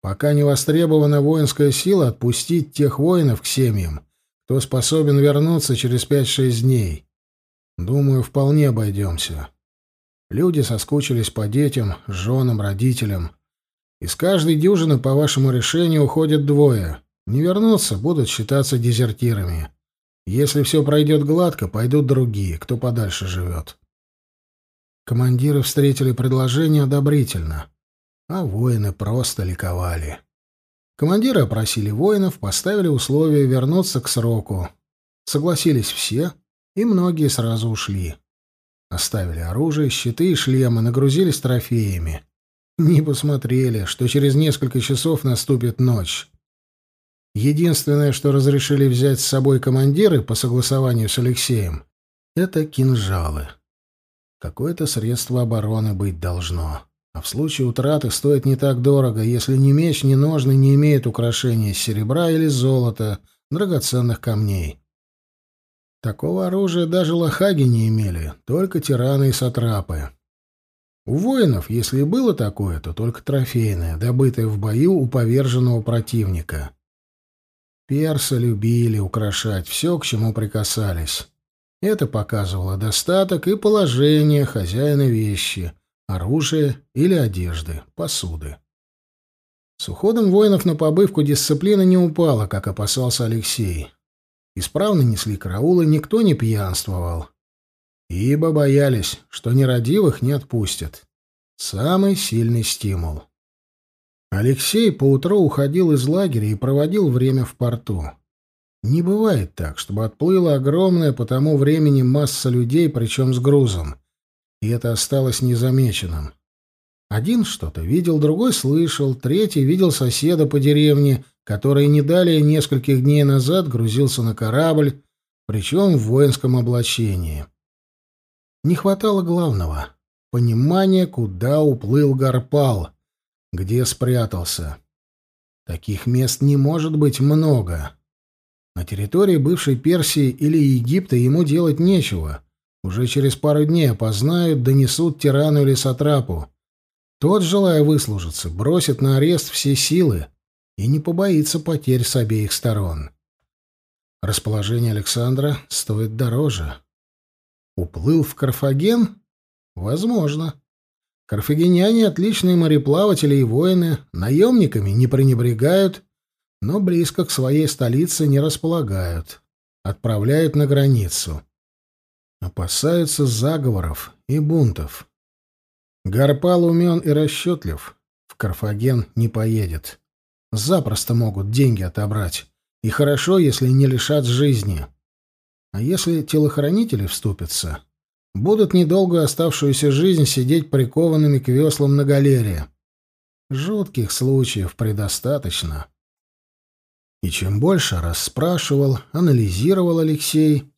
[SPEAKER 1] пока не востребована воинская сила, отпустить тех воинов к семьям, кто способен вернуться через пять-шесть дней. Думаю, вполне обойдемся. Люди соскучились по детям, женам, родителям. Из каждой дюжины по вашему решению уходят двое. Не вернутся, будут считаться дезертирами. Если все пройдет гладко, пойдут другие, кто подальше живет. Командиры встретили предложение одобрительно, а воины просто ликовали. Командиры опросили воинов, поставили условия вернуться к сроку. Согласились все, и многие сразу ушли. Оставили оружие, щиты и шлемы, нагрузились трофеями. Не посмотрели, что через несколько часов наступит ночь. Единственное, что разрешили взять с собой командиры по согласованию с Алексеем, это кинжалы. Какое-то средство обороны быть должно. А в случае утраты стоит не так дорого, если ни меч, ни ножны не имеют украшения из серебра или золота, драгоценных камней. Такого оружия даже лохаги не имели, только тираны и сатрапы. У воинов, если и было такое, то только трофейное, добытое в бою у поверженного противника. Персы любили украшать все, к чему прикасались. Это показывало достаток и положение хозяина вещи, оружия или одежды, посуды. С уходом воинов на побывку дисциплина не упала, как опасался Алексей. Исправно несли караулы, никто не пьянствовал. Ибо боялись, что нерадивых не отпустят. Самый сильный стимул. Алексей поутру уходил из лагеря и проводил время в порту. Не бывает так, чтобы отплыла огромная по тому времени масса людей, причем с грузом. И это осталось незамеченным. Один что-то видел, другой слышал, третий видел соседа по деревне, который не далее нескольких дней назад грузился на корабль, причем в воинском облачении. Не хватало главного — понимания, куда уплыл Гарпал, где спрятался. Таких мест не может быть много. На территории бывшей Персии или Египта ему делать нечего. Уже через пару дней опознают, донесут тирану или сатрапу. Тот, желая выслужиться, бросит на арест все силы, и не побоится потерь с обеих сторон. Расположение Александра стоит дороже. Уплыл в Карфаген? Возможно. Карфагеняне — отличные мореплаватели и воины, наемниками не пренебрегают, но близко к своей столице не располагают. Отправляют на границу. Опасаются заговоров и бунтов. Гарпал умен и расчетлив. В Карфаген не поедет. Запросто могут деньги отобрать. И хорошо, если не лишат жизни. А если телохранители вступятся, будут недолго оставшуюся жизнь сидеть прикованными к веслам на галере. Жутких случаев предостаточно. И чем больше расспрашивал, анализировал Алексей,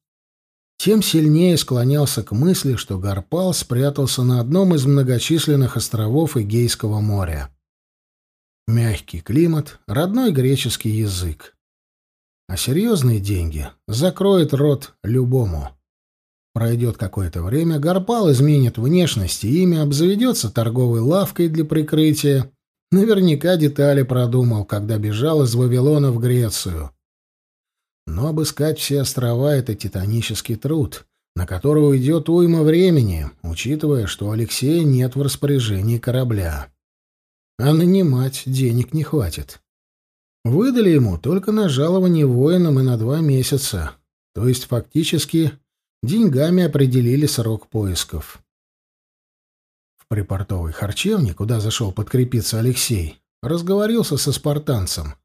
[SPEAKER 1] тем сильнее склонялся к мысли, что Гарпал спрятался на одном из многочисленных островов Эгейского моря. Мягкий климат, родной греческий язык. А серьезные деньги закроют рот любому. Пройдет какое-то время, Гарпал изменит внешность и имя, обзаведется торговой лавкой для прикрытия. Наверняка детали продумал, когда бежал из Вавилона в Грецию. Но обыскать все острова — это титанический труд, на который уйдет уйма времени, учитывая, что Алексея нет в распоряжении корабля. А нанимать денег не хватит. Выдали ему только на жалование воинам и на два месяца, то есть фактически деньгами определили срок поисков. Припортовой харчевне, куда зашел подкрепиться Алексей, разговорился со спартанцем.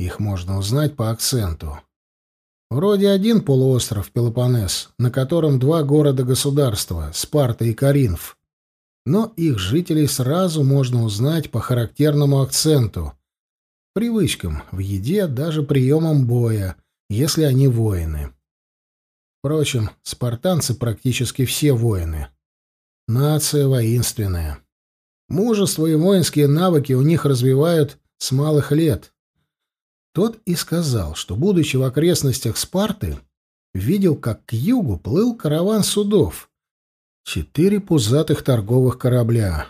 [SPEAKER 1] Их можно узнать по акценту. Вроде один полуостров Пелопоннес, на котором два города-государства — Спарта и Каринф. Но их жителей сразу можно узнать по характерному акценту, привычкам в еде, даже приемам боя, если они воины. Впрочем, спартанцы практически все воины. Нация воинственная. Мужество и воинские навыки у них развивают с малых лет. Тот и сказал, что, будучи в окрестностях Спарты, видел, как к югу плыл караван судов. Четыре пузатых торговых корабля.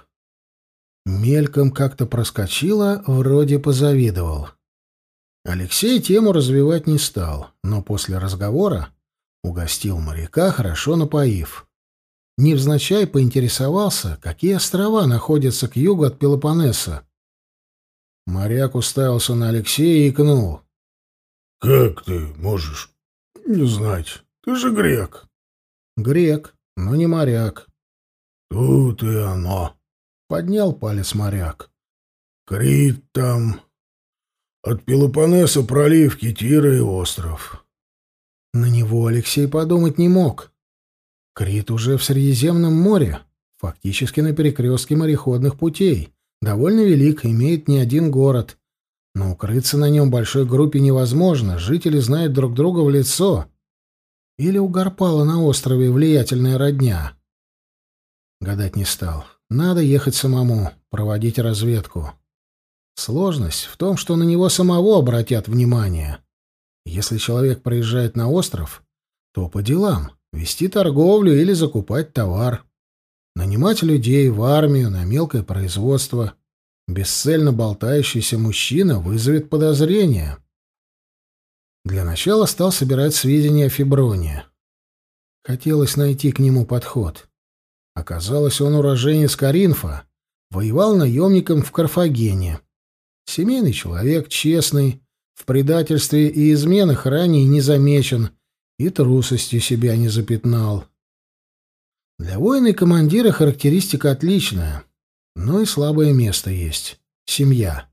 [SPEAKER 1] Мельком как-то проскочило, вроде позавидовал. Алексей тему развивать не стал, но после разговора Угостил моряка, хорошо напоив. Невзначай поинтересовался, какие острова находятся к югу от Пелопоннеса. Моряк уставился на Алексея и икнул.
[SPEAKER 2] — Как ты можешь не знать? Ты же грек.
[SPEAKER 1] — Грек, но не моряк.
[SPEAKER 2] — Тут и оно.
[SPEAKER 1] — поднял палец моряк.
[SPEAKER 2] — Крит там. От Пелопоннеса пролив Китира и остров.
[SPEAKER 1] На него Алексей подумать не мог. Крит уже в Средиземном море, фактически на перекрестке мореходных путей. Довольно велик, имеет не один город. Но укрыться на нем большой группе невозможно, жители знают друг друга в лицо. Или у Гарпала на острове влиятельная родня. Гадать не стал. Надо ехать самому, проводить разведку. Сложность в том, что на него самого обратят внимание. Если человек приезжает на остров, то по делам, вести торговлю или закупать товар. Нанимать людей в армию на мелкое производство. Бесцельно болтающийся мужчина вызовет подозрения. Для начала стал собирать сведения о Фиброне. Хотелось найти к нему подход. Оказалось, он уроженец Каринфа, воевал наемником в Карфагене. Семейный человек, честный, в предательстве и изменах ранее не замечен и трусостью себя не запятнал. Для воина и командира характеристика отличная, но и слабое место есть — семья.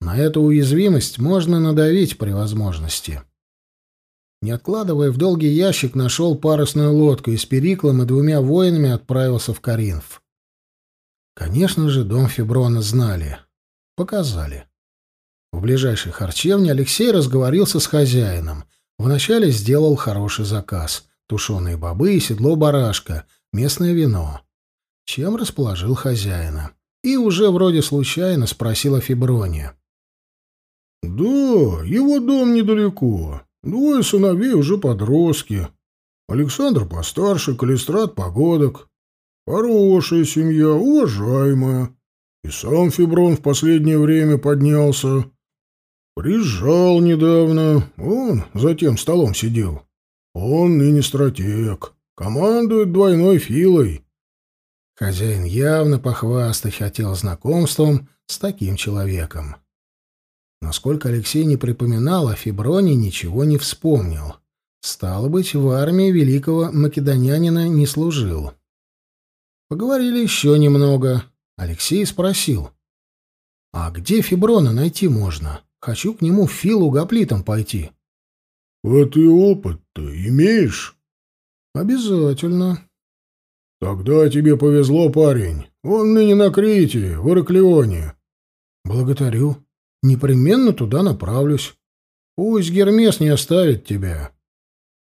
[SPEAKER 1] На эту уязвимость можно надавить при возможности. Не откладывая в долгий ящик, нашел парусную лодку и с Периклом и двумя воинами отправился в Каринф. Конечно же, дом Фиброна знали. Показали. В ближайшей харчевне Алексей разговорился с хозяином. Вначале сделал хороший заказ. Тушеные бобы и седло барашка, местное вино. Чем расположил хозяина. И уже вроде случайно спросил о Фиброне.
[SPEAKER 2] «Да, его дом недалеко. Двое сыновей уже подростки. Александр постарше, Калистрат погодок. Хорошая семья, уважаемая. И сам Фиброн в последнее время поднялся. Приезжал недавно, он за тем столом сидел. Он ныне стратег, командует двойной филой.
[SPEAKER 1] Хозяин явно похвастать хотел знакомством с таким человеком. Насколько Алексей не припоминал, о Фиброне ничего не вспомнил. Стало быть, в армии великого македонянина не служил. Поговорили еще немного. Алексей спросил, «А где Фиброна найти можно?» Хочу к нему в Филу гоплитом пойти.
[SPEAKER 2] — А ты опыт-то имеешь?
[SPEAKER 1] — Обязательно.
[SPEAKER 2] — Тогда тебе повезло, парень. Он ныне на Крите, в Ираклионе.
[SPEAKER 1] — Благодарю. Непременно туда направлюсь. Пусть Гермес не оставит тебя.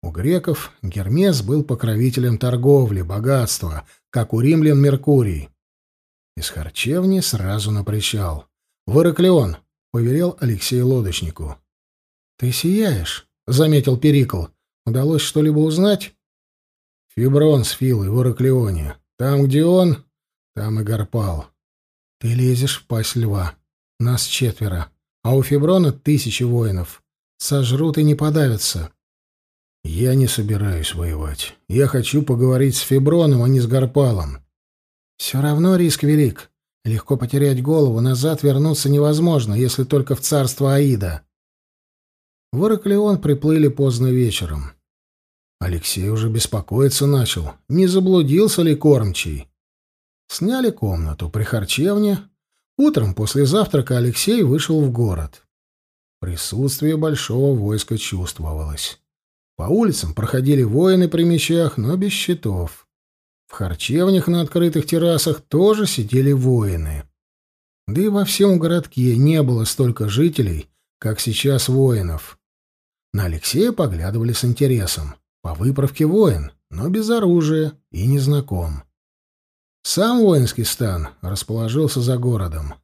[SPEAKER 1] У греков Гермес был покровителем торговли, богатства, как у римлян Меркурий. Из харчевни сразу на причал. В Ираклион, — поверил Алексей лодочнику. «Ты сияешь», — заметил Перикл. «Удалось что-либо узнать?» Фиброн с Филой в Ораклеоне. Там, где он, там и Гарпал. Ты лезешь в пасть льва. Нас четверо. А у Фиброна тысячи воинов. Сожрут и не подавятся. Я не собираюсь воевать. Я хочу поговорить с Фиброном, а не с Гарпалом. Все равно риск велик. Легко потерять голову, назад вернуться невозможно, если только в царство Аида. В Ораклеон приплыли поздно вечером. Алексей уже беспокоиться начал, не заблудился ли кормчий. Сняли комнату при харчевне. Утром после завтрака Алексей вышел в город. Присутствие большого войска чувствовалось. По улицам проходили воины при мечах, но без щитов. В харчевнях на открытых террасах тоже сидели воины. Да и во всем городке не было столько жителей, как сейчас воинов. На Алексея поглядывали с интересом. По выправке воин, но без оружия и незнаком. Сам воинский стан расположился за городом.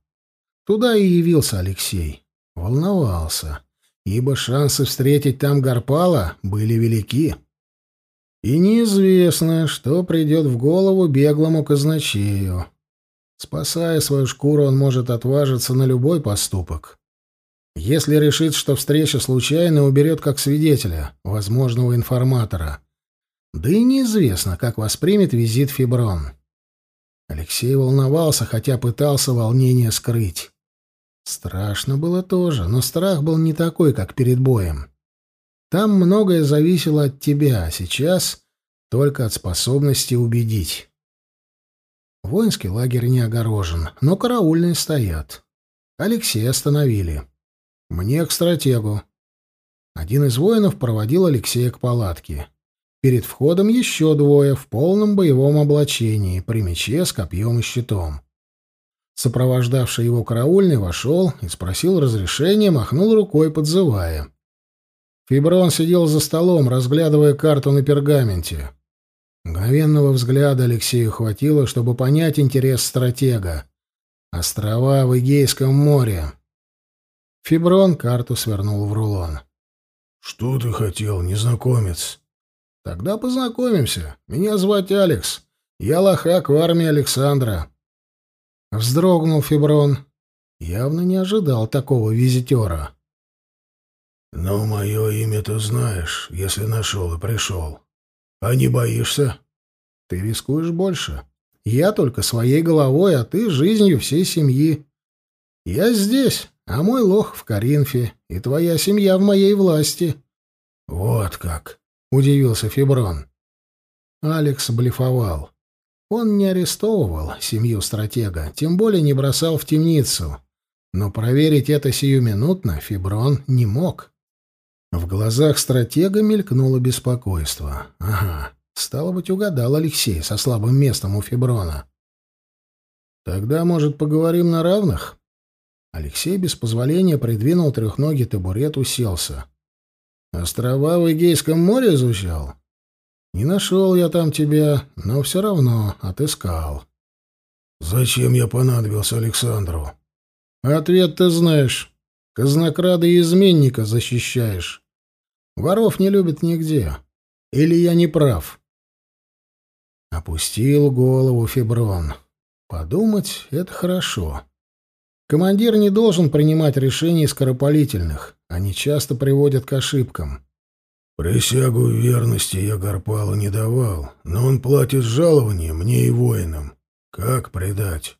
[SPEAKER 1] Туда и явился Алексей. Волновался, ибо шансы встретить там Гарпала были велики. И неизвестно, что придет в голову беглому казначею. Спасая свою шкуру, он может отважиться на любой поступок. Если решит, что встреча случайно, уберет как свидетеля, возможного информатора. Да и неизвестно, как воспримет визит Фиброн. Алексей волновался, хотя пытался волнение скрыть. Страшно было тоже, но страх был не такой, как перед боем. Там многое зависело от тебя, а сейчас только от способности убедить. Воинский лагерь не огорожен, но караульные стоят. Алексея остановили. «Мне к стратегу». Один из воинов проводил Алексея к палатке. Перед входом еще двое в полном боевом облачении, при мече с копьем и щитом. Сопровождавший его караульный вошел и спросил разрешения, махнул рукой, подзывая. Фиброн сидел за столом, разглядывая карту на пергаменте. Мгновенного взгляда Алексею хватило, чтобы понять интерес стратега. Острова в Эгейском море. Фиброн карту свернул в рулон.
[SPEAKER 2] «Что ты хотел, незнакомец?»
[SPEAKER 1] «Тогда познакомимся. Меня звать Алекс. Я лохак в армии Александра». Вздрогнул Фиброн. Явно не ожидал такого визитера.
[SPEAKER 2] «Ну, мое имя ты знаешь, если нашел и пришел. А не боишься?»
[SPEAKER 1] «Ты рискуешь больше. Я только своей головой, а ты жизнью всей семьи. Я здесь, а мой лох в Каринфе, и твоя семья в моей власти.
[SPEAKER 2] — Вот как!
[SPEAKER 1] — удивился Фиброн. Алекс блефовал. Он не арестовывал семью стратега, тем более не бросал в темницу. Но проверить это сиюминутно Фиброн не мог. В глазах стратега мелькнуло беспокойство. Ага, стало быть, угадал Алексей со слабым местом у Фиброна. «Тогда, может, поговорим на равных?» Алексей без позволения придвинул трехногий табурет, уселся. «Острова в Эгейском море изучал?» «Не нашел я там тебя, но все равно отыскал».
[SPEAKER 2] «Зачем я понадобился Александру?»
[SPEAKER 1] «Ответ ты знаешь. Казнокрада и изменника защищаешь. Воров не любят нигде. Или я не прав?» Опустил голову Фиброн. «Подумать — это хорошо». Командир не должен принимать решений скоропалительных. Они часто приводят к ошибкам.
[SPEAKER 2] «Присягу верности я Гарпалу не давал, но он платит жалование мне и воинам. Как предать?»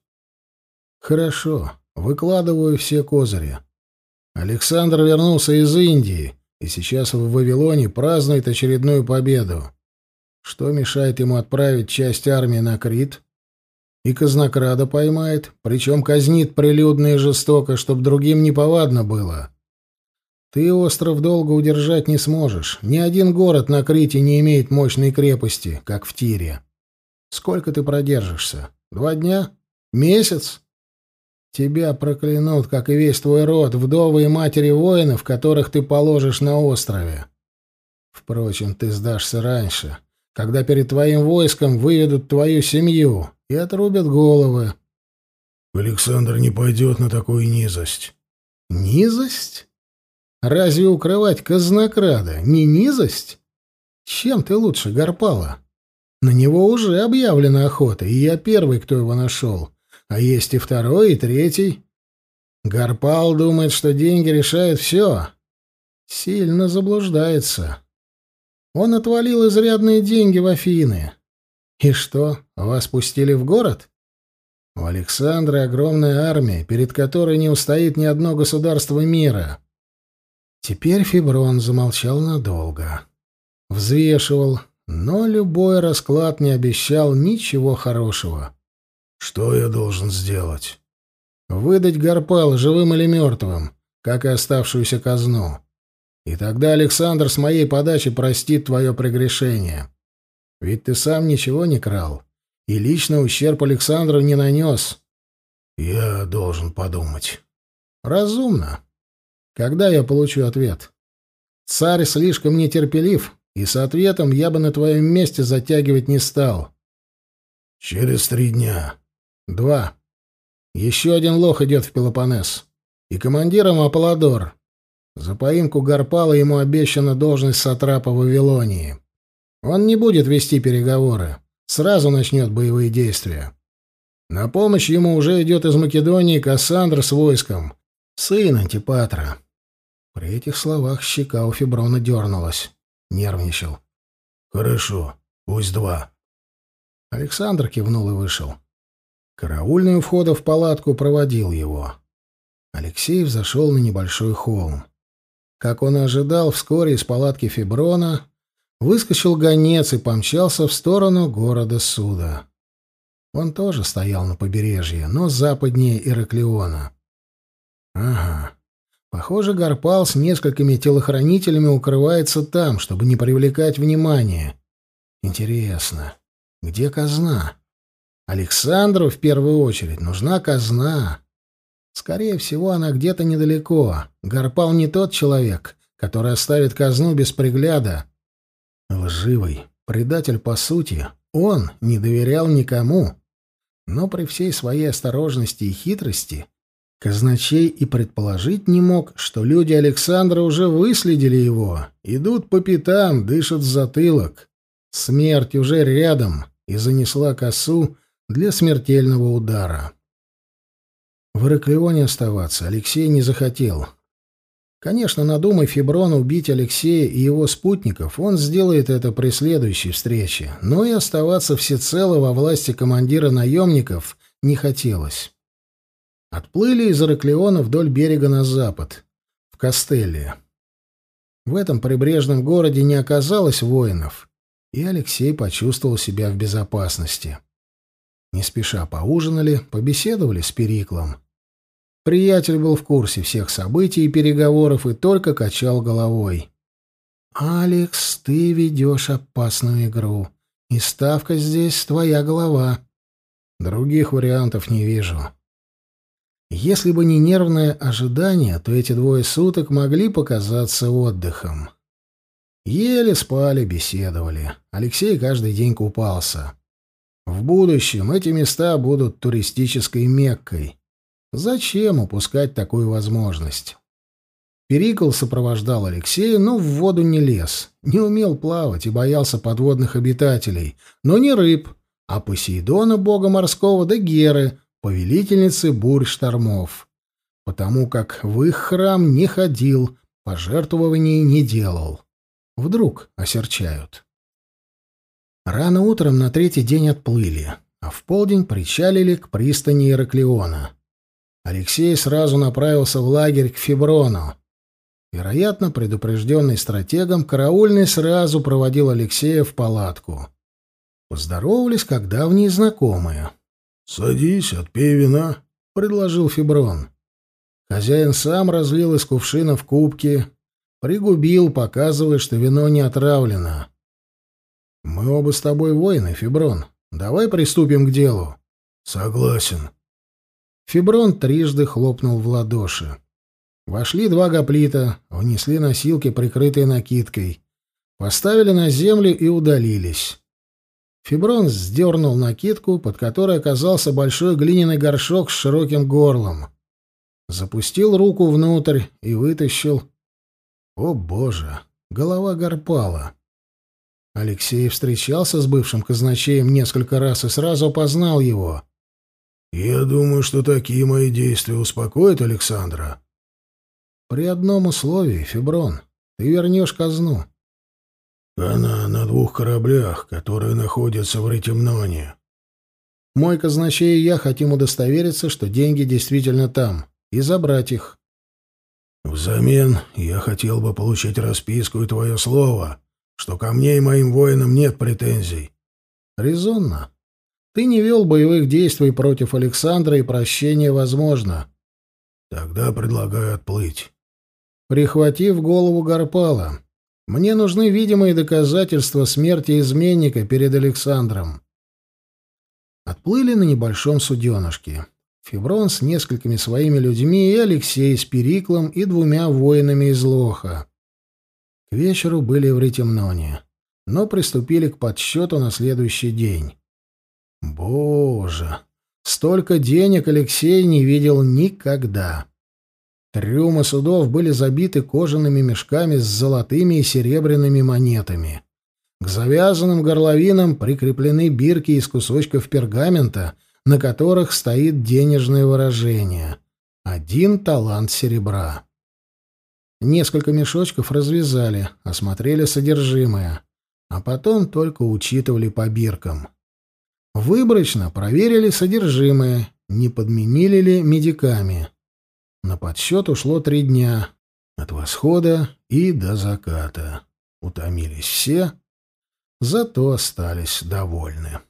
[SPEAKER 1] «Хорошо. Выкладываю все козыри. Александр вернулся из Индии и сейчас в Вавилоне празднует очередную победу. Что мешает ему отправить часть армии на Крит?» И казнокрада поймает, причем казнит прилюдно и жестоко, чтоб другим неповадно было. Ты остров долго удержать не сможешь. Ни один город на Крите не имеет мощной крепости, как в Тире. Сколько ты продержишься? Два дня? Месяц? Тебя проклянут, как и весь твой род, вдовы и матери воинов, которых ты положишь на острове. Впрочем, ты сдашься раньше, когда перед твоим войском выведут твою семью, и отрубят головы.
[SPEAKER 2] Александр не пойдет на такую низость.
[SPEAKER 1] Низость? Разве укрывать казнокрада не низость? Чем ты лучше Гарпала? На него уже объявлена охота, и я первый, кто его нашел. А есть и второй, и третий. Гарпал думает, что деньги решают все. Сильно заблуждается. Он отвалил изрядные деньги в Афины. И что, вас пустили в город? У Александра огромная армия, перед которой не устоит ни одно государство мира. Теперь Фиброн замолчал надолго. Взвешивал, но любой расклад не обещал ничего хорошего.
[SPEAKER 2] «Что я должен сделать?»
[SPEAKER 1] «Выдать Гарпала живым или мертвым, как и оставшуюся казну. И тогда Александр с моей подачи простит твое прегрешение. Ведь ты сам ничего не крал, и лично ущерб Александру не нанес».
[SPEAKER 2] «Я должен подумать».
[SPEAKER 1] «Разумно. Когда я получу ответ?» «Царь слишком нетерпелив, и с ответом я бы на твоем месте затягивать не стал.
[SPEAKER 2] Через три дня.
[SPEAKER 1] Два. Еще один лох идет в Пелопоннес. И командиром Аполлодор. За поимку Гарпала ему обещана должность сатрапа Вавилонии. Он не будет вести переговоры. Сразу начнет боевые действия. На помощь ему уже идет из Македонии Кассандр с войском, сын Антипатра. При этих словах щека у Фиброна дернулась. Нервничал.
[SPEAKER 2] «Хорошо, пусть два».
[SPEAKER 1] Александр кивнул и вышел. Караульный у входа в палатку проводил его. Алексей взошел на небольшой холм. Как он и ожидал, вскоре из палатки Фиброна выскочил гонец и помчался в сторону города Суда. Он тоже стоял на побережье, но западнее Ираклиона. Ага, Похоже, Гарпал с несколькими телохранителями укрывается там, чтобы не привлекать внимания. Интересно, где казна? Александру в первую очередь нужна казна. Скорее всего, она где-то недалеко. Гарпал не тот человек, который оставит казну без пригляда. Лживый, предатель по сути, он не доверял никому. Но при всей своей осторожности и хитрости Казначей и предположить не мог, что люди Александра уже выследили его, идут по пятам, дышат в затылок. Смерть уже рядом и занесла косу для смертельного удара. В Ираклионе оставаться Алексей не захотел. Конечно, надумай Фиброн убить Алексея и его спутников, он сделает это при следующей встрече, но и оставаться всецело во власти командира наемников не хотелось. Отплыли из Ираклиона вдоль берега на запад, в Кастелле. В этом прибрежном городе не оказалось воинов, и Алексей почувствовал себя в безопасности. Не спеша поужинали, побеседовали с Периклом. Приятель был в курсе всех событий и переговоров и только качал головой. «Алекс, ты ведешь опасную игру, и ставка здесь твоя голова. Других вариантов не вижу. Если бы не нервное ожидание, то эти двое суток могли показаться отдыхом. Ели, спали, беседовали. Алексей каждый день купался. В будущем эти места будут туристической меккой. Зачем упускать такую возможность? Перикл сопровождал Алексея, но в воду не лез, не умел плавать и боялся подводных обитателей, но не рыб, а Посейдона, бога морского, да Геры, повелительницы бурь-штормов, потому как в их храм не ходил, пожертвований не делал. Вдруг осерчают. Рано утром на третий день отплыли, а в полдень причалили к пристани Ираклиона. Алексей сразу направился в лагерь к Фиброну. Вероятно, предупрежденный стратегом, караульный сразу проводил Алексея в палатку. Поздоровались, как давние знакомые.
[SPEAKER 2] «Садись, отпей вина», — предложил Фиброн.
[SPEAKER 1] Хозяин сам разлил из кувшина в кубки, пригубил, показывая, что вино не отравлено. «Мы оба с тобой воины, Фиброн. Давай приступим к делу».
[SPEAKER 2] «Согласен».
[SPEAKER 1] Фиброн трижды хлопнул в ладоши. Вошли два гоплита, внесли носилки, прикрытые накидкой, поставили на землю и удалились. Фиброн сдернул накидку, под которой оказался большой глиняный горшок с широким горлом. Запустил руку внутрь и вытащил... О, боже! Голова горпала. Алексей встречался с бывшим казначеем несколько раз и сразу опознал его.
[SPEAKER 2] «Я думаю, что такие мои действия успокоят Александра».
[SPEAKER 1] «При одном условии, Феброн. Ты вернешь казну».
[SPEAKER 2] «Она на двух кораблях, которые находятся в Ретемноне».
[SPEAKER 1] «Мой казначей и я хотим удостовериться, что деньги действительно там, и забрать их».
[SPEAKER 2] «Взамен я хотел бы получить расписку и твое слово, что ко мне и моим воинам нет претензий.
[SPEAKER 1] Резонно. Ты не вел боевых действий против Александра, и прощение возможно.
[SPEAKER 2] Тогда предлагаю отплыть.
[SPEAKER 1] Прихватив голову Гарпала, мне нужны видимые доказательства смерти изменника перед Александром. Отплыли на небольшом суденышке. Феврон с несколькими своими людьми и Алексей с Периклом и двумя воинами из Лоха. К вечеру были в Ритемноне, но приступили к подсчету на следующий день. Боже, столько денег Алексей не видел никогда. Трюмы судов были забиты кожаными мешками с золотыми и серебряными монетами. К завязанным горловинам прикреплены бирки из кусочков пергамента, на которых стоит денежное выражение. Один талант серебра. Несколько мешочков развязали, осмотрели содержимое, а потом только учитывали по биркам. Выборочно проверили содержимое, не подменили ли медиками. На подсчет ушло три дня, от восхода и до заката. Утомились все, зато остались довольны.